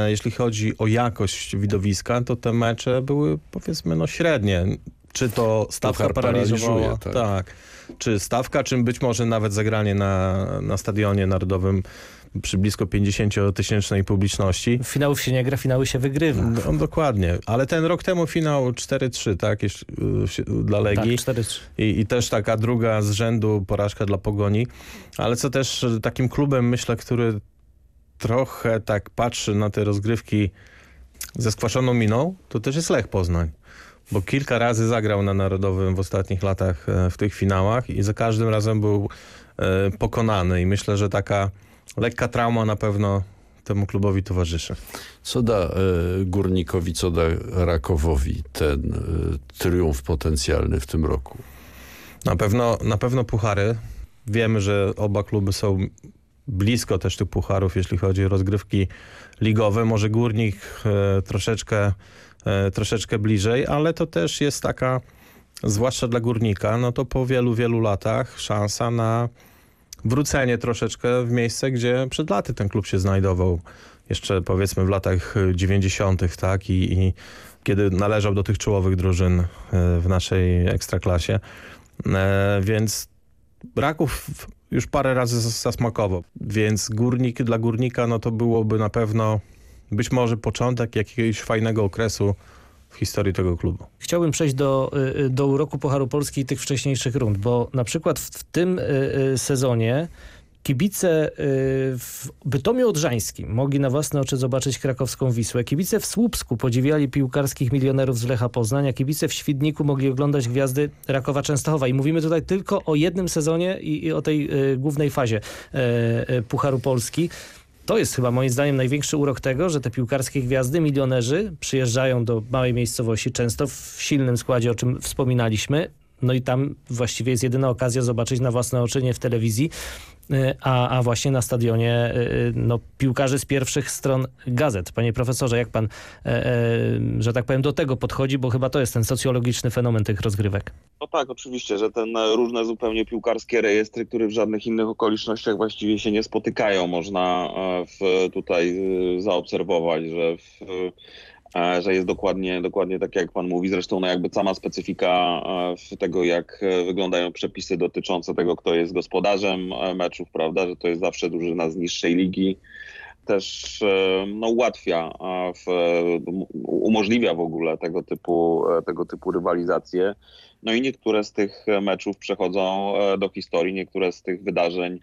jeśli chodzi o jakość widowiska, to te mecze były powiedzmy no średnie. Czy to stawka Puchar paraliżowała? tak. tak. Czy stawka, czy być może nawet zagranie na, na stadionie narodowym przy blisko 50-tysięcznej publiczności. Finałów się nie gra, finały się wygrywa. No, dokładnie, ale ten rok temu finał 4-3, tak, jeśli, y, dla Legii. Tak, 4-3. I, I też taka druga z rzędu porażka dla Pogoni. Ale co też takim klubem, myślę, który trochę tak patrzy na te rozgrywki ze skwaszoną miną, to też jest Lech Poznań. Bo kilka razy zagrał na Narodowym w ostatnich latach e, w tych finałach i za każdym razem był e, pokonany. I myślę, że taka lekka trauma na pewno temu klubowi towarzyszy. Co da e, Górnikowi, co da Rakowowi ten triumf potencjalny w tym roku? Na pewno, na pewno puchary. Wiemy, że oba kluby są blisko też tych pucharów, jeśli chodzi o rozgrywki ligowe. Może Górnik e, troszeczkę, e, troszeczkę bliżej, ale to też jest taka, zwłaszcza dla Górnika, no to po wielu, wielu latach szansa na wrócenie troszeczkę w miejsce, gdzie przed laty ten klub się znajdował. Jeszcze powiedzmy w latach 90., tak? I, i kiedy należał do tych czołowych drużyn e, w naszej ekstraklasie. Więc Raków już parę razy zas- zasmakował, więc górnik dla górnika no to byłoby na pewno być może początek jakiegoś fajnego okresu w historii tego klubu. Chciałbym przejść do, y, do uroku Pucharu Polski i tych wcześniejszych rund, bo na przykład w, w tym y, y, sezonie kibice y, w Bytomiu Odrzańskim mogli na własne oczy zobaczyć krakowską Wisłę. Kibice w Słupsku podziwiali piłkarskich milionerów z Lecha Poznań, a kibice w Świdniku mogli oglądać gwiazdy Rakowa Częstochowa. I mówimy tutaj tylko o jednym sezonie i, i o tej y, głównej fazie y, y, Pucharu Polski. To jest chyba moim zdaniem największy urok tego, że te piłkarskie gwiazdy, milionerzy przyjeżdżają do małej miejscowości, często w silnym składzie, o czym wspominaliśmy. No i tam właściwie jest jedyna okazja zobaczyć na własne oczy, nie w telewizji, a, a właśnie na stadionie y, no, piłkarzy z pierwszych stron gazet. Panie profesorze, jak pan, e, e, że tak powiem, do tego podchodzi, bo chyba to jest ten socjologiczny fenomen tych rozgrywek. No tak, oczywiście, że ten e, różne zupełnie piłkarskie rejestry, które w żadnych innych okolicznościach właściwie się nie spotykają, można w, tutaj zaobserwować, że, w, że jest dokładnie, dokładnie tak jak pan mówi. Zresztą no jakby sama specyfika e, tego, jak e, wyglądają przepisy dotyczące tego, kto jest gospodarzem e, meczów, prawda, że to jest zawsze drużyna z niższej ligi. też no, ułatwia, w, umożliwia w ogóle tego typu, tego typu rywalizacje. No i niektóre z tych meczów przechodzą do historii, niektóre z tych wydarzeń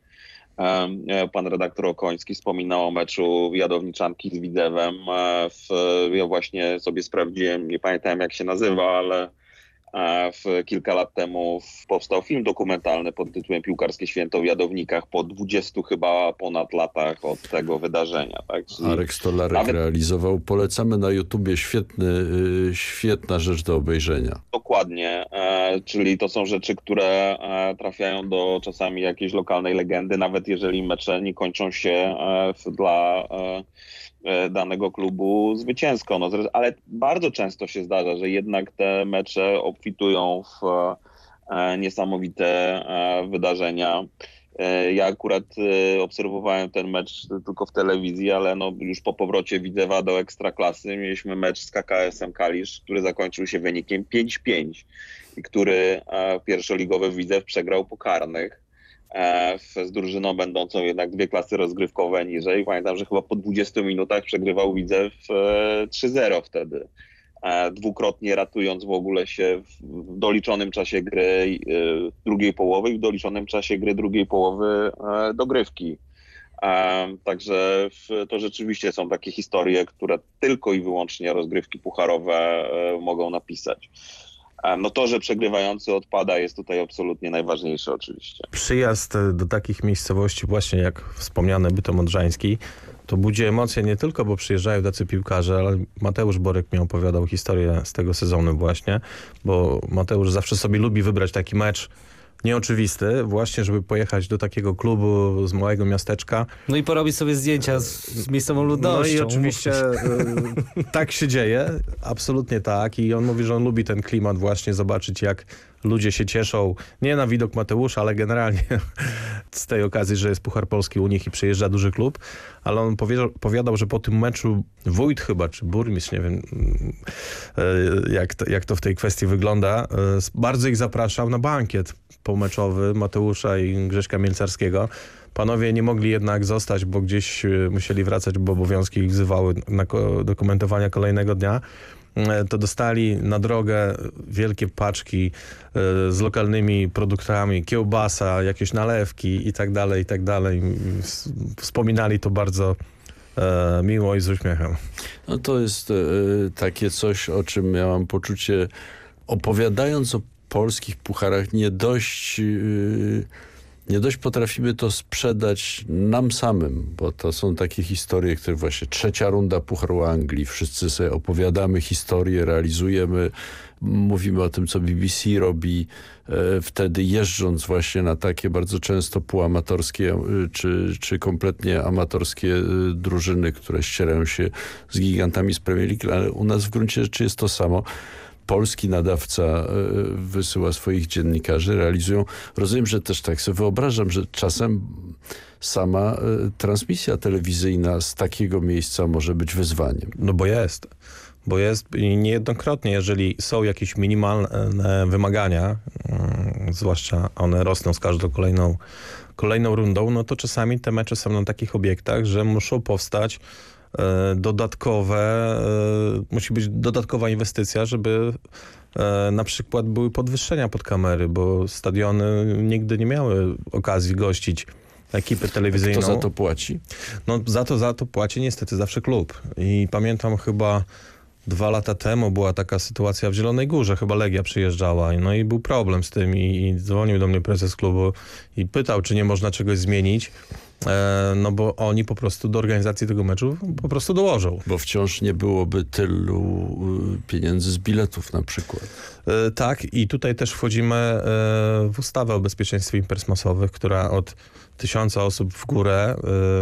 Pan redaktor Okoński wspominał o meczu Jadowniczanki z Widzewem. W, ja właśnie sobie sprawdziłem, nie pamiętałem jak się nazywa, ale w, kilka lat temu powstał film dokumentalny pod tytułem Piłkarskie Święto w Jadownikach po 20 chyba ponad latach od tego wydarzenia. Tak? Arek Stolarek nawet... realizował. Polecamy na YouTubie świetny, y, świetna rzecz do obejrzenia. Dokładnie, e, czyli to są rzeczy, które e, trafiają do czasami jakiejś lokalnej legendy, nawet jeżeli mecze nie kończą się e, dla danego klubu zwycięsko. No, ale bardzo często się zdarza, że jednak te mecze obfitują w e, niesamowite e, wydarzenia. Ja akurat obserwowałem ten mecz tylko w telewizji, ale no już po powrocie Widzewa do Ekstraklasy mieliśmy mecz z KKS-em Kalisz, który zakończył się wynikiem 5-5 i który pierwszoligowy Widzew przegrał po karnych. E, z drużyną będącą jednak dwie klasy rozgrywkowe niżej. Pamiętam, że chyba po 20 minutach przegrywał Widzew 3-0 e, wtedy. E, dwukrotnie ratując w ogóle się w doliczonym czasie gry drugiej połowy i w doliczonym czasie gry drugiej połowy dogrywki. Także to rzeczywiście są takie historie, które tylko i wyłącznie rozgrywki pucharowe mogą napisać. No to, że przegrywający odpada jest tutaj absolutnie najważniejsze oczywiście. Przyjazd e, do takich miejscowości właśnie jak wspomniane Bytom Odrzański to budzi emocje nie tylko, bo przyjeżdżają tacy piłkarze, ale Mateusz Borek mi opowiadał historię z tego sezonu właśnie, bo Mateusz zawsze sobie lubi wybrać taki mecz, nieoczywisty, właśnie, żeby pojechać do takiego klubu z małego miasteczka. No i porobić sobie zdjęcia z, z miejscową ludnością. No i oczywiście y, tak się dzieje, absolutnie tak i on mówi, że on lubi ten klimat właśnie, zobaczyć jak ludzie się cieszą, nie na widok Mateusza, ale generalnie z tej okazji, że jest Puchar Polski u nich i przyjeżdża duży klub, ale on powiadał, że po tym meczu wójt chyba, czy burmistrz, nie wiem y, jak to, jak to w tej kwestii wygląda, y, bardzo ich zapraszał na bankiet pomeczowy Mateusza i Grześka Mielcarskiego. Panowie nie mogli jednak zostać, bo gdzieś e, musieli wracać, bo obowiązki ich wzywały na dokumentowania kolejnego dnia. e, to dostali na drogę wielkie paczki e, z lokalnymi produktami, kiełbasa, jakieś nalewki i tak dalej, i tak dalej. Wspominali to bardzo miło i z uśmiechem. No to jest takie coś, o czym miałam poczucie, opowiadając o polskich pucharach nie dość, yy, nie dość potrafimy to sprzedać nam samym, bo to są takie historie, które właśnie trzecia runda Pucharu Anglii, wszyscy sobie opowiadamy historię, realizujemy, mówimy o tym, co BBC robi, e, wtedy jeżdżąc właśnie na takie bardzo często półamatorskie e, czy, czy kompletnie amatorskie e, drużyny, które ścierają się z gigantami z Premier League, ale u nas w gruncie rzeczy jest to samo polski nadawca e, wysyła swoich dziennikarzy, realizują. Rozumiem, że też tak sobie wyobrażam, że czasem sama e, transmisja telewizyjna z takiego miejsca może być wyzwaniem. No bo jest. Bo jest niejednokrotnie, jeżeli są jakieś minimalne wymagania, mm, zwłaszcza one rosną z każdą kolejną, kolejną rundą, no to czasami te mecze są na takich obiektach, że muszą powstać dodatkowe, e, musi być dodatkowa inwestycja, żeby e, na przykład były podwyższenia pod kamery, bo stadiony nigdy nie miały okazji gościć ekipy telewizyjną. Kto za to płaci? No za to, za to płaci niestety zawsze klub. I pamiętam chyba dwa lata temu była taka sytuacja w Zielonej Górze, chyba Legia przyjeżdżała, no i był problem z tym i, i dzwonił do mnie prezes klubu i pytał, czy nie można czegoś zmienić. E, no bo oni po prostu do organizacji tego meczu po prostu dołożą. Bo wciąż nie byłoby tylu y, pieniędzy z biletów na przykład. E, tak i tutaj też wchodzimy e, w ustawę o bezpieczeństwie imprez masowych, która od tysiąca osób w górę,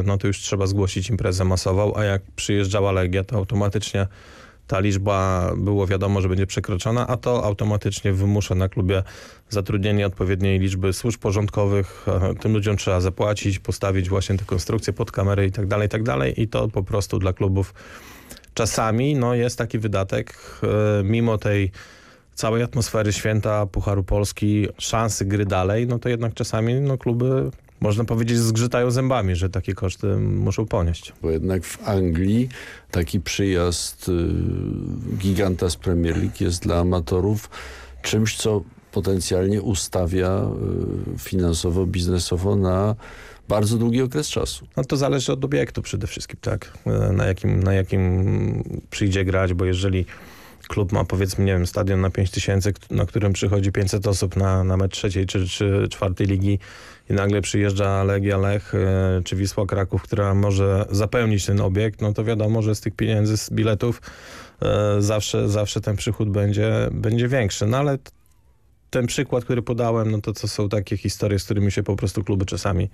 no to już trzeba zgłosić imprezę masową, a jak przyjeżdżała Legia, to automatycznie ta liczba było wiadomo, że będzie przekroczona, a to automatycznie wymusza na klubie zatrudnienie odpowiedniej liczby służb porządkowych. Tym ludziom trzeba zapłacić, postawić właśnie te konstrukcje pod kamery i tak dalej, i tak dalej. I to po prostu dla klubów czasami no, jest taki wydatek, e, mimo tej całej atmosfery święta Pucharu Polski, szansy gry dalej, no to jednak czasami no, kluby można powiedzieć, zgrzytają zębami, że takie koszty muszą ponieść. Bo jednak w Anglii taki przyjazd y, giganta z Premier League jest dla amatorów czymś, co potencjalnie ustawia y, finansowo, biznesowo na bardzo długi okres czasu. No to zależy od obiektu przede wszystkim, tak? E, na jakim, na jakim przyjdzie grać, bo jeżeli klub ma powiedzmy, nie wiem, stadion na 5 tysięcy, na którym przychodzi 500 osób na, na mecz trzeciej czy, czy czwartej ligi i nagle przyjeżdża Legia Lech e, czy Wisła Kraków, która może zapełnić ten obiekt, no to wiadomo, że z tych pieniędzy, z biletów e, zawsze, zawsze ten przychód będzie, będzie większy. No ale ten przykład, który podałem, no to to są takie historie, z którymi się po prostu kluby czasami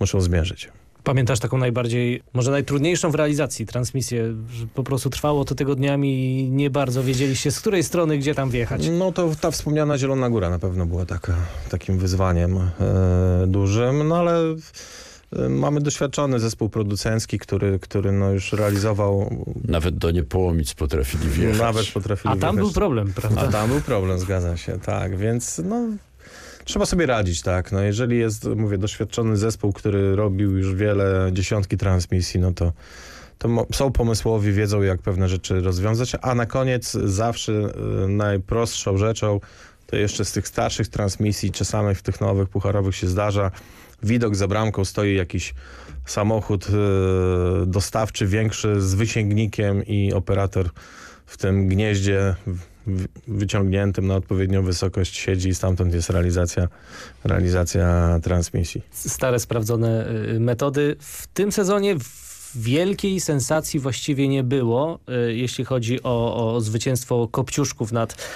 muszą zmierzyć. Pamiętasz taką najbardziej, może najtrudniejszą w realizacji transmisję, że po prostu trwało to tygodniami i nie bardzo wiedzieliście z której strony, gdzie tam wjechać? No to ta wspomniana Zielona Góra na pewno była taka, takim wyzwaniem e, dużym, no ale e, mamy doświadczony zespół producencki, który, który no już realizował... Nawet do Niepołomic potrafili wjechać. Nawet potrafili A tam wjechać. był problem, prawda? A tam był problem, zgadza się, tak, więc no... Trzeba sobie radzić, tak. No jeżeli jest, mówię, doświadczony zespół, który robił już wiele, dziesiątki transmisji, no to, to są pomysłowi, wiedzą jak pewne rzeczy rozwiązać, a na koniec zawsze y, najprostszą rzeczą to jeszcze z tych starszych transmisji, czasami w tych nowych pucharowych się zdarza, widok za bramką stoi jakiś samochód y, dostawczy większy z wysięgnikiem i operator w tym gnieździe wyciągniętym na odpowiednią wysokość siedzi i stamtąd jest realizacja, realizacja transmisji. Stare, sprawdzone y, metody. W tym sezonie wielkiej sensacji właściwie nie było, y, jeśli chodzi o, o zwycięstwo Kopciuszków nad,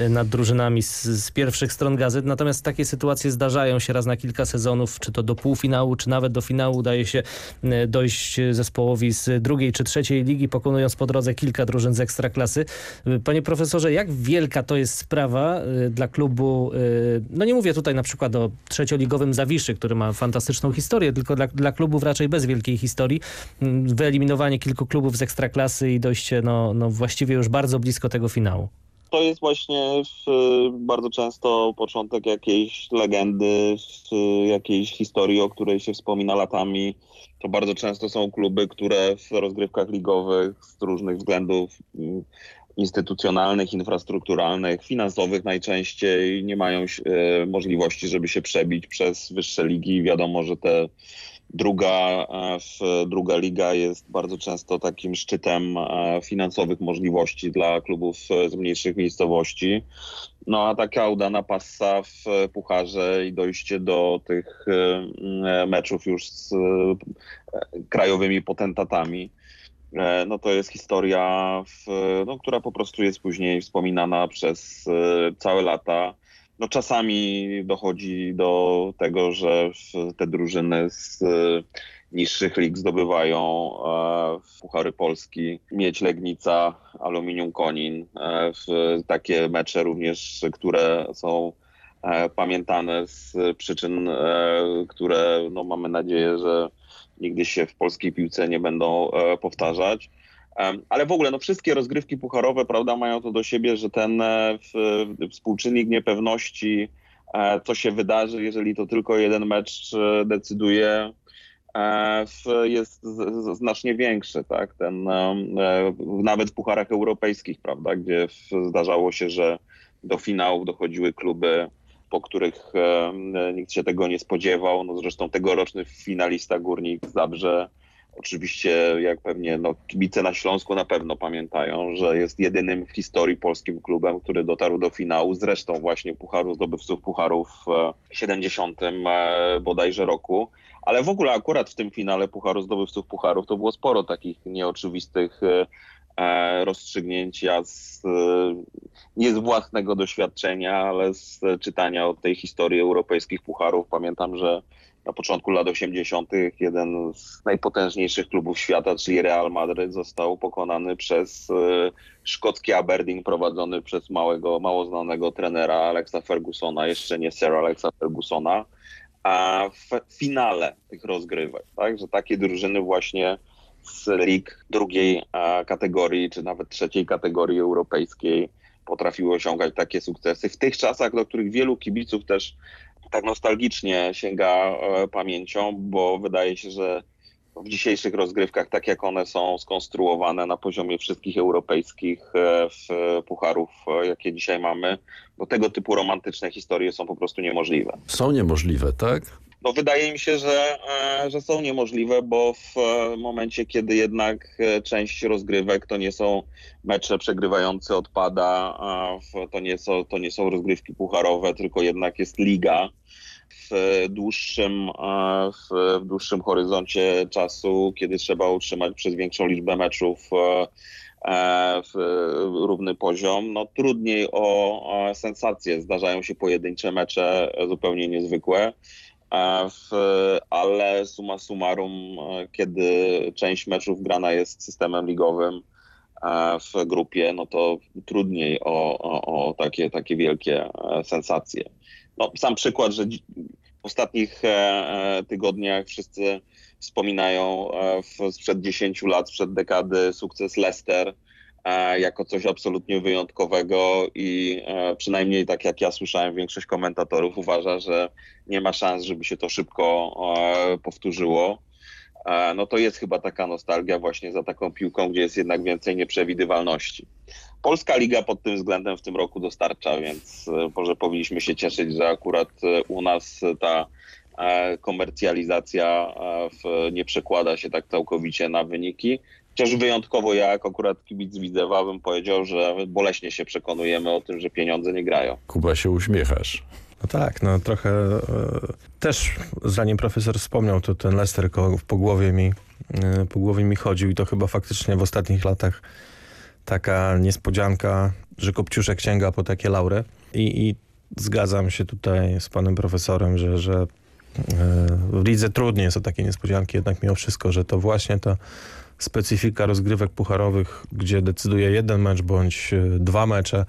y, nad drużynami z, z pierwszych stron gazet. Natomiast takie sytuacje zdarzają się raz na kilka sezonów, czy to do półfinału, czy nawet do finału udaje się y, dojść zespołowi z drugiej czy trzeciej ligi, pokonując po drodze kilka drużyn z ekstraklasy. Panie profesorze, jak wielka to jest sprawa dla klubu, no nie mówię tutaj na przykład o trzecioligowym Zawiszy, który ma fantastyczną historię, tylko dla, dla klubów raczej bez wielkiej historii, wyeliminowanie kilku klubów z ekstraklasy i dojście no, no właściwie już bardzo blisko tego finału. To jest właśnie bardzo często początek jakiejś legendy, jakiejś historii, o której się wspomina latami. To bardzo często są kluby, które w rozgrywkach ligowych z różnych względów mm, instytucjonalnych, infrastrukturalnych, finansowych najczęściej nie mają e, możliwości, żeby się przebić przez wyższe ligi. Wiadomo, że te Druga, e, druga liga jest bardzo często takim szczytem e, finansowych możliwości dla klubów e, z mniejszych miejscowości. No a taka udana passa w pucharze i dojście do tych meczów już z krajowymi potentatami. No to jest historia, w, no, która po prostu jest później wspominana przez całe lata. No czasami dochodzi do tego, że w- te drużyny z e, niższych lig zdobywają e, Puchary Polski, Miedź Legnica, Aluminium Konin. e, w Takie mecze również, które są e, pamiętane z przyczyn, które no, mamy nadzieję, że nigdy się w polskiej piłce nie będą powtarzać. Ale w ogóle no, wszystkie rozgrywki pucharowe prawda, mają to do siebie, że ten e, współczynnik niepewności, e, co się wydarzy, jeżeli to tylko jeden mecz e, decyduje, jest znacznie większy. Tak? Ten, nawet w pucharach europejskich, prawda, gdzie zdarzało się, że do finałów dochodziły kluby, po których nikt się tego nie spodziewał. No zresztą tegoroczny finalista Górnik Zabrze Oczywiście, jak pewnie no, kibice na Śląsku na pewno pamiętają, że jest jedynym w historii polskim klubem, który dotarł do finału, zresztą właśnie Pucharu Zdobywców Pucharów w 70 e, bodajże roku. Ale w ogóle akurat w tym finale Pucharu Zdobywców Pucharów to było sporo takich nieoczywistych e, e, rozstrzygnięć. Ja z, nie z własnego doświadczenia, ale z czytania o tej historii europejskich pucharów pamiętam, że na początku lat 80. jeden z najpotężniejszych klubów świata, czyli Real Madryt, został pokonany przez e, szkocki Aberdeen prowadzony przez małego, mało znanego trenera Alexa Fergusona, jeszcze nie Sir Alexa Fergusona, a w finale tych rozgrywek, tak, że takie drużyny właśnie z lig drugiej e, kategorii, czy nawet trzeciej kategorii europejskiej potrafiły osiągać takie sukcesy w tych czasach, do których wielu kibiców też tak nostalgicznie sięga e, pamięcią, bo wydaje się, że w dzisiejszych rozgrywkach, tak jak one są skonstruowane na poziomie wszystkich europejskich e, pucharów, e, jakie dzisiaj mamy, bo tego typu romantyczne historie są po prostu niemożliwe. Są niemożliwe, tak? No wydaje mi się, że, że są niemożliwe, bo w momencie, kiedy jednak część rozgrywek to nie są mecze przegrywający odpada, to nie są, to nie są rozgrywki pucharowe, tylko jednak jest liga, w dłuższym, w, dłuższym horyzoncie czasu, kiedy trzeba utrzymać przez większą liczbę meczów e, równy poziom, no trudniej o sensacje. Zdarzają się pojedyncze mecze zupełnie niezwykłe, w, ale suma summarum, kiedy część meczów grana jest systemem ligowym w grupie, no to trudniej o, o, o takie, takie wielkie e, sensacje. No, sam przykład, że w ostatnich e, e, tygodniach wszyscy wspominają e, sprzed 10 lat, sprzed dekady sukces Leicester jako coś absolutnie wyjątkowego i przynajmniej tak jak ja słyszałem, większość komentatorów uważa, że nie ma szans, żeby się to szybko powtórzyło. No to jest chyba taka nostalgia właśnie za taką piłką, gdzie jest jednak więcej nieprzewidywalności. Polska Liga pod tym względem w tym roku dostarcza, więc e, może powinniśmy się cieszyć, że akurat e, u nas ta e, komercjalizacja nie przekłada się tak całkowicie na wyniki. Chociaż wyjątkowo ja, jak akurat kibic Widzewa, bym powiedział, że boleśnie się przekonujemy o tym, że pieniądze nie grają. Kuba się uśmiechasz. No tak, no trochę e, też zanim profesor wspomniał, to ten Lester po głowie mi, e, po głowie mi chodził i to chyba faktycznie w ostatnich latach taka niespodzianka, że Kopciuszek sięga po takie laury. I, i zgadzam się tutaj z panem profesorem, że, że e, w lidze trudniej jest o takie niespodzianki, jednak mimo wszystko, że to właśnie ta specyfika rozgrywek pucharowych, gdzie decyduje jeden mecz bądź e, dwa mecze,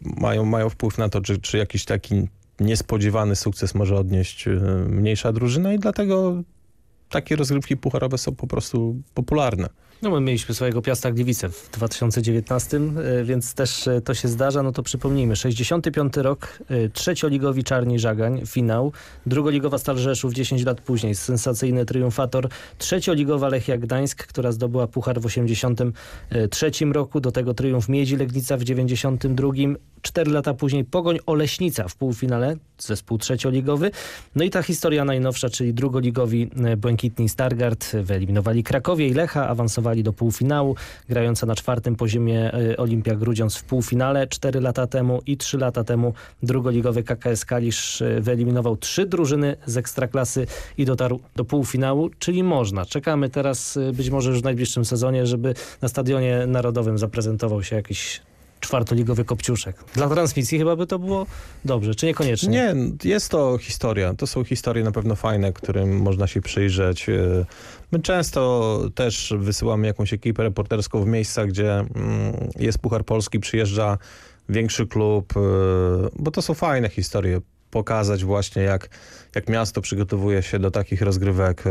mają, mają wpływ na to, czy, czy jakiś taki niespodziewany sukces może odnieść e, mniejsza drużyna i dlatego takie rozgrywki pucharowe są po prostu popularne. No my mieliśmy swojego Piasta Gliwice w 2019, e, więc też e, to się zdarza. No to przypomnijmy, 65 rok, e, trzecioligowi Czarni Żagań, finał, drugoligowa Stal Rzeszów 10 lat później, sensacyjny triumfator, trzecioligowa Lechia Gdańsk, która zdobyła puchar w 83 roku, do tego triumf Miedzi Legnica w 92, cztery lata później Pogoń Oleśnica w półfinale, zespół trzecioligowy. No i ta historia najnowsza, czyli drugoligowi Błękitni Stargard. Wyeliminowali Krakowie i Lecha, awansowali awansowali do półfinału, grająca na czwartym poziomie e, Olimpia Grudziądz w półfinale cztery lata temu i trzy lata temu drugoligowy KKS Kalisz e, wyeliminował trzy drużyny z Ekstraklasy i dotarł do półfinału, czyli można. Czekamy teraz e, być może już w najbliższym sezonie, żeby na Stadionie Narodowym zaprezentował się jakiś czwartoligowy kopciuszek. Dla transmisji chyba by to było dobrze, czy niekoniecznie? Nie, jest to historia. To są historie na pewno fajne, którym można się przyjrzeć. My często też wysyłamy jakąś ekipę reporterską w miejsca, gdzie mm, jest Puchar Polski, przyjeżdża większy klub, y, bo to są fajne historie. Pokazać właśnie jak, jak miasto przygotowuje się do takich rozgrywek, y,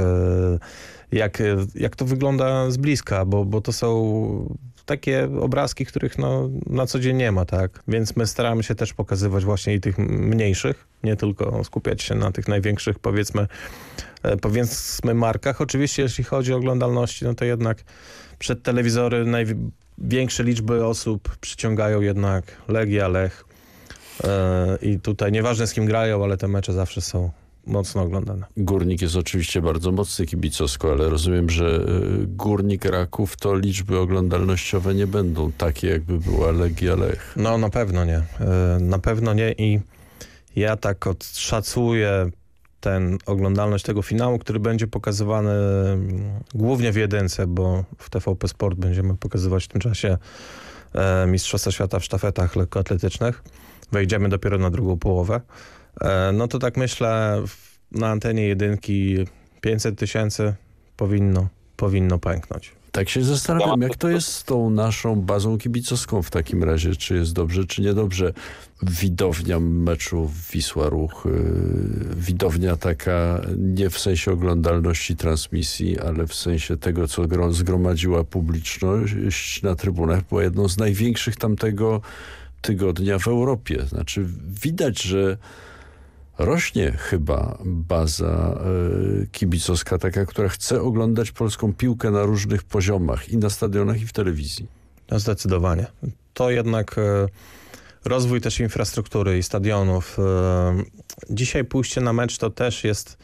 jak, jak to wygląda z bliska, bo, bo to są takie obrazki, których no, na co dzień nie ma, tak? Więc my staramy się też pokazywać właśnie i tych mniejszych, nie tylko skupiać się na tych największych, powiedzmy, powiedzmy markach. Oczywiście jeśli chodzi o oglądalności, no to jednak przed telewizory największe liczby osób przyciągają jednak Legia, Lech e, i tutaj nieważne z kim grają, ale te mecze zawsze są mocno oglądane. Górnik jest oczywiście bardzo mocny kibicowsko, ale rozumiem, że y, Górnik Raków to liczby oglądalnościowe nie będą takie, jakby była Legia Lech. No na pewno nie. Na pewno nie i ja tak odszacuję ten oglądalność tego finału, który będzie pokazywany mm, głównie w jedynce, bo w TVP Sport będziemy pokazywać w tym czasie e, Mistrzostwa Świata w sztafetach lekkoatletycznych. Wejdziemy dopiero na drugą połowę. E, no to tak myślę, na antenie jedynki 500 tysięcy powinno, powinno pęknć. Tak się zastanawiam, jak to jest z tą naszą bazą kibicowską w takim razie, czy jest dobrze, czy niedobrze. Widownia meczu Wisła Ruch, yy, widownia taka nie w sensie oglądalności transmisji, ale w sensie tego, co zgromadziła publiczność na trybunach, była jedną z największych tamtego tygodnia w Europie. Znaczy widać, że rośnie chyba baza y, kibicowska, taka, która chce oglądać polską piłkę na różnych poziomach i na stadionach i w telewizji. No zdecydowanie. To jednak e, rozwój też infrastruktury i stadionów. E, dzisiaj pójście na mecz to też jest,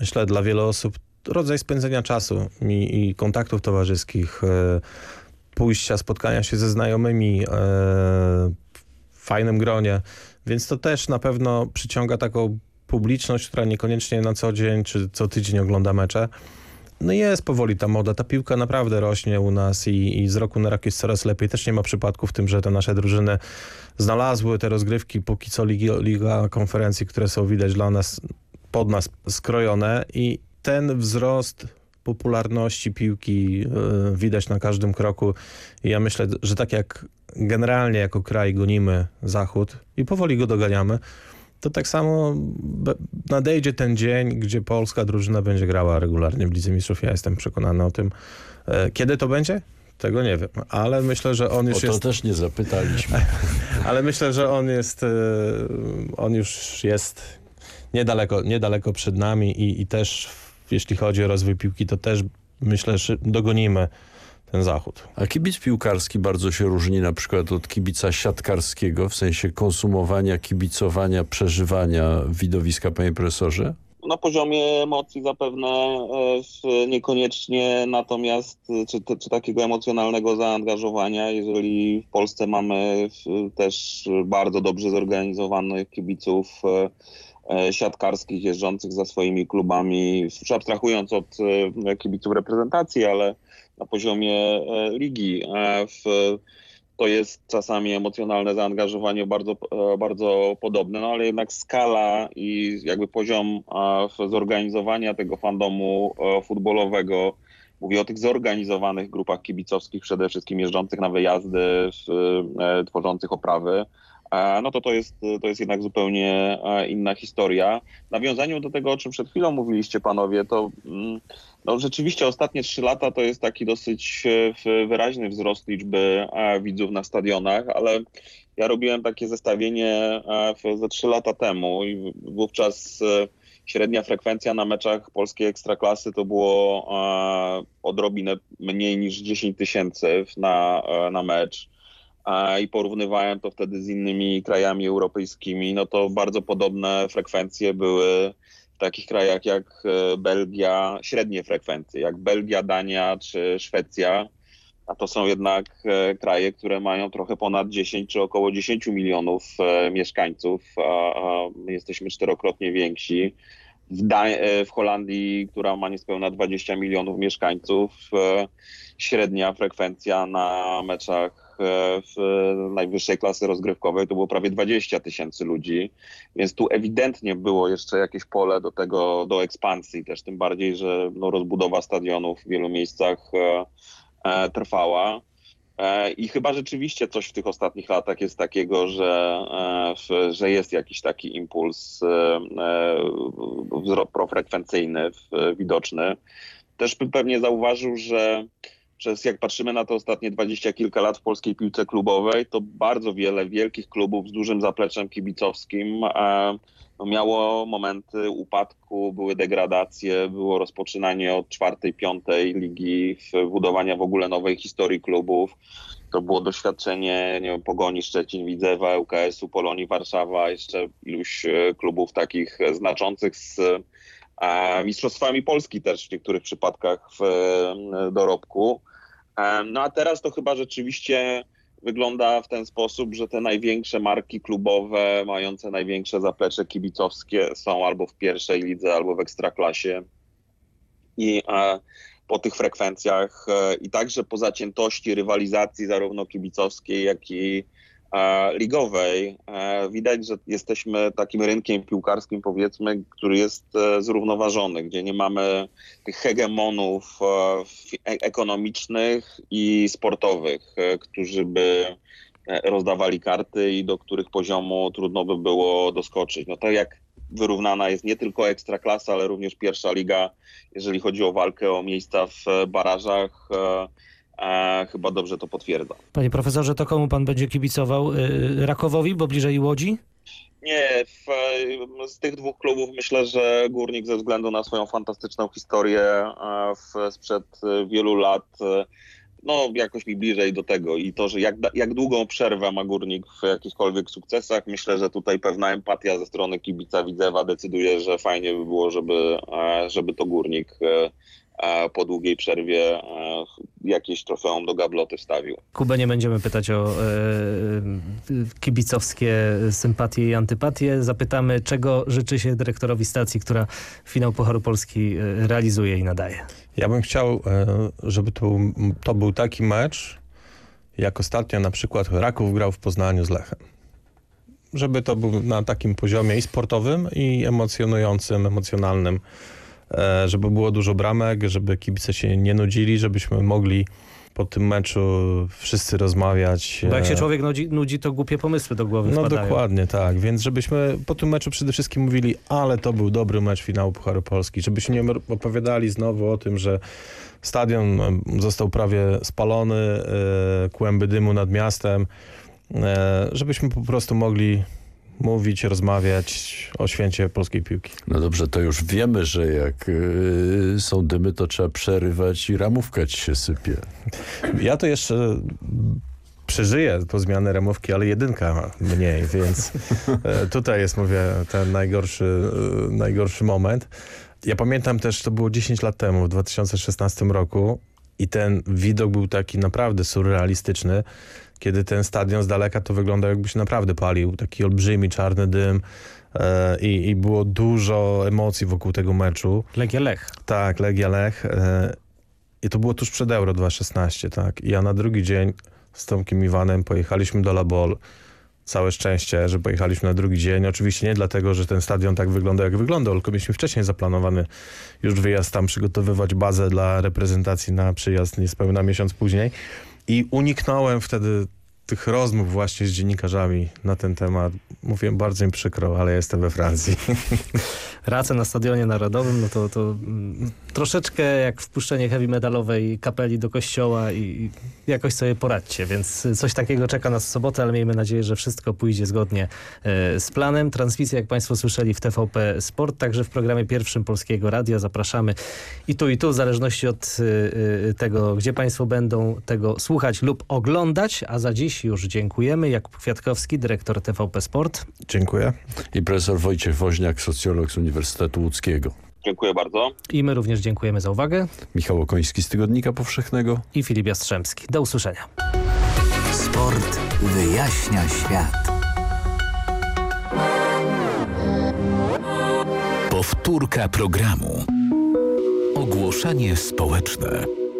myślę, dla wielu osób rodzaj spędzenia czasu i, i kontaktów towarzyskich, e, pójścia, spotkania się ze znajomymi w fajnym gronie, więc to też na pewno przyciąga taką publiczność, która niekoniecznie na co dzień czy co tydzień ogląda mecze. No jest powoli ta moda, ta piłka naprawdę rośnie u nas i, i z roku na rok jest coraz lepiej. Też nie ma przypadku w tym, że te nasze drużyny znalazły te rozgrywki, póki co ligi, liga konferencji, które są widać dla nas, pod nas skrojone i ten wzrost popularności piłki y, widać na każdym kroku. I ja myślę, że tak jak generalnie jako kraj gonimy Zachód i powoli go doganiamy, to tak samo nadejdzie ten dzień, gdzie polska drużyna będzie grała regularnie w Lidze Mistrzów. Ja jestem przekonany o tym. E, kiedy to będzie? Tego nie wiem, ale myślę, że on już o to jest... też nie zapytaliśmy. ale myślę, że on jest, e, on już jest niedaleko, niedaleko przed nami i, i też jeśli chodzi o rozwój piłki, to też myślę, że dogonimy ten zachód. A kibic piłkarski bardzo się różni na przykład od kibica siatkarskiego w sensie konsumowania, kibicowania, przeżywania widowiska, panie profesorze? Na poziomie emocji zapewne e, niekoniecznie, natomiast e, czy, czy takiego emocjonalnego zaangażowania, jeżeli w Polsce mamy też bardzo dobrze zorganizowanych kibiców e, siatkarskich jeżdżących za swoimi klubami, abstrahując od kibiców reprezentacji, ale na poziomie e, ligi. E, w, to jest czasami emocjonalne zaangażowanie bardzo, e, bardzo podobne, no ale jednak skala i jakby poziom zorganizowania tego fandomu futbolowego, mówię o tych zorganizowanych grupach kibicowskich, przede wszystkim jeżdżących na wyjazdy, tworzących oprawy, no to to jest, to jest jednak zupełnie inna historia. W nawiązaniu do tego, o czym przed chwilą mówiliście panowie, to mm, no rzeczywiście ostatnie trzy lata to jest taki dosyć e, wyraźny wzrost liczby e, widzów na stadionach, ale ja robiłem takie zestawienie e, ze trzy lata temu i wówczas średnia frekwencja na meczach polskiej ekstraklasy to było odrobinę mniej niż 10 tysięcy na, na mecz i porównywałem to wtedy z innymi krajami europejskimi, no to bardzo podobne frekwencje były takich krajach jak e, Belgia średnie frekwencje, jak Belgia, Dania czy Szwecja, a to są jednak e, kraje, które mają trochę ponad 10 czy około 10 milionów e, mieszkańców, a my jesteśmy czterokrotnie więksi. W, w, Holandii, która ma niespełna 20 milionów mieszkańców, średnia frekwencja na meczach w najwyższej klasy rozgrywkowej to było prawie 20 tysięcy ludzi, więc tu ewidentnie było jeszcze jakieś pole do tego, do ekspansji też, tym bardziej, że no, rozbudowa stadionów w wielu miejscach e, e, trwała. I chyba rzeczywiście coś w tych ostatnich latach jest takiego, że, że jest jakiś taki impuls profrekwencyjny widoczny. Też bym pewnie zauważył, że przez jak patrzymy na to ostatnie dwadzieścia kilka lat w polskiej piłce klubowej, to bardzo wiele wielkich klubów z dużym zapleczem kibicowskim e, no miało momenty upadku, były degradacje, było rozpoczynanie od czwartej, piątej ligi, budowania w ogóle nowej historii klubów. To było doświadczenie nie wiem, Pogoni Szczecin, Widzewa, ŁKS-u, Polonii Warszawa, jeszcze iluś e, klubów takich znaczących z mistrzostwami Polski też w niektórych przypadkach w e, dorobku. No a teraz to chyba rzeczywiście wygląda w ten sposób, że te największe marki klubowe, mające największe zaplecze kibicowskie są albo w pierwszej lidze, albo w ekstraklasie. I e, po tych frekwencjach e, i także po zaciętości rywalizacji zarówno kibicowskiej, jak i ligowej e, widać, że jesteśmy takim rynkiem piłkarskim, powiedzmy, który jest e, zrównoważony, gdzie nie mamy tych hegemonów e, ekonomicznych i sportowych, którzy by rozdawali karty i do których poziomu trudno by było doskoczyć. No tak jak wyrównana jest nie tylko ekstraklasa, ale również pierwsza liga, jeżeli chodzi o walkę o miejsca w barażach a chyba dobrze to potwierdza. Panie profesorze, to komu pan będzie kibicował? Y, Rakowowi, bo bliżej Łodzi? Nie, w, z tych dwóch klubów myślę, że Górnik ze względu na swoją fantastyczną historię e, w, sprzed wielu lat e, no jakoś mi bliżej do tego i to, że jak, jak długą przerwę ma Górnik w jakichkolwiek sukcesach, myślę, że tutaj pewna empatia ze strony kibica Widzewa decyduje, że fajnie by było, żeby, e, żeby to Górnik po długiej przerwie jakieś trofeum do gabloty wstawił. Kubę nie będziemy pytać o e, kibicowskie sympatie i antypatie. Zapytamy, czego życzy się dyrektorowi stacji, która finał Pucharu Polski e, realizuje i nadaje. Ja bym chciał, e, żeby to, to był taki mecz, jak ostatnio na przykład Raków grał w Poznaniu z Lechem. Żeby to był na takim poziomie i sportowym, i emocjonującym, emocjonalnym, E, żeby było dużo bramek, żeby kibice się nie nudzili, żebyśmy mogli po tym meczu wszyscy rozmawiać. Bo jak się e, człowiek nudzi, nudzi to głupie pomysły do głowy No wpadają. dokładnie, tak. Więc żebyśmy po tym meczu przede wszystkim mówili, ale to był dobry mecz finału Pucharu Polski. Żebyśmy nie opowiadali znowu o tym, że stadion został prawie spalony, e, kłęby dymu nad miastem. Żebyśmy po prostu mogli mówić, rozmawiać o święcie polskiej piłki. No dobrze, to już wiemy, że jak yy, są dymy, to trzeba przerywać i ramówka ci się sypie. Ja to jeszcze przeżyję po zmianę ramówki, ale jedynka mniej, więc e, tutaj jest, mówię, ten najgorszy, e, najgorszy moment. Ja pamiętam też, to było 10 lat temu, w 2016 roku i ten widok był taki naprawdę surrealistyczny kiedy ten stadion z daleka to wygląda jakby się naprawdę palił. Taki olbrzymi czarny dym e, i, i, było dużo emocji wokół tego meczu. Legia Lech. Tak, Legia Lech. E, I to było tuż przed Euro 2016, tak. I ja na drugi dzień z Tomkiem Iwanem pojechaliśmy do Labol. Całe szczęście, że pojechaliśmy na drugi dzień. Oczywiście nie dlatego, że ten stadion tak wygląda, jak wyglądał, tylko mieliśmy wcześniej zaplanowany już wyjazd tam, przygotowywać bazę dla reprezentacji na przyjazd niespełna miesiąc później. I uniknąłem wtedy tych rozmów właśnie z dziennikarzami na ten temat. Mówię, bardzo mi przykro, ale jestem we Francji. Racę na Stadionie Narodowym, no to, to mm, troszeczkę jak wpuszczenie heavy metalowej kapeli do kościoła i jakoś sobie poradźcie, więc coś takiego czeka nas w sobotę, ale miejmy nadzieję, że wszystko pójdzie zgodnie e, z planem. Transmisja, jak Państwo słyszeli w TVP Sport, także w programie pierwszym Polskiego Radia. Zapraszamy i tu i tu, w zależności od e, e, tego, gdzie Państwo będą tego słuchać lub oglądać, a za dziś już dziękujemy. Jakub Kwiatkowski, dyrektor TVP Sport. Dziękuję. I profesor Wojciech Woźniak, socjolog z Uniwersytetu Łódzkiego. Dziękuję bardzo. I my również dziękujemy za uwagę. Michał Okoński z Tygodnika Powszechnego. I Filip Jastrzębski. Do usłyszenia. Sport wyjaśnia świat. Powtórka programu. Ogłoszenie społeczne.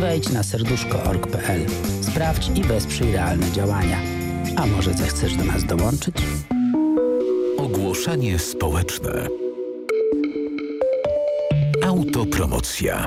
Wejdź na serduszko.org.pl. Sprawdź i wesprzyj realne działania. A może zechcesz do nas dołączyć? Ogłoszenie społeczne. Autopromocja.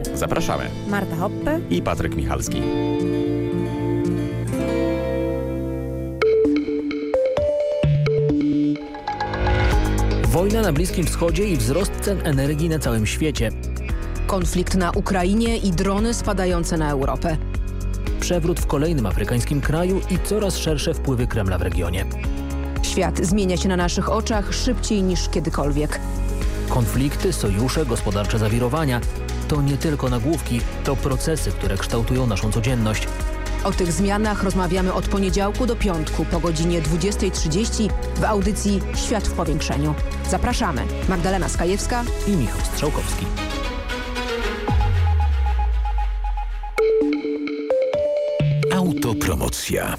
Zapraszamy. Marta Hoppe i Patryk Michalski. Wojna na Bliskim Wschodzie i wzrost cen energii na całym świecie. Konflikt na Ukrainie i drony spadające na Europę. Przewrót w kolejnym afrykańskim kraju i coraz szersze wpływy Kremla w regionie. Świat zmienia się na naszych oczach szybciej niż kiedykolwiek. Konflikty, sojusze, gospodarcze zawirowania to nie tylko nagłówki, to procesy, które kształtują naszą codzienność. O tych zmianach rozmawiamy od poniedziałku do piątku po godzinie 20.30 w audycji Świat w powiększeniu. Zapraszamy. Magdalena Skajewska i Michał Strzałkowski. Autopromocja.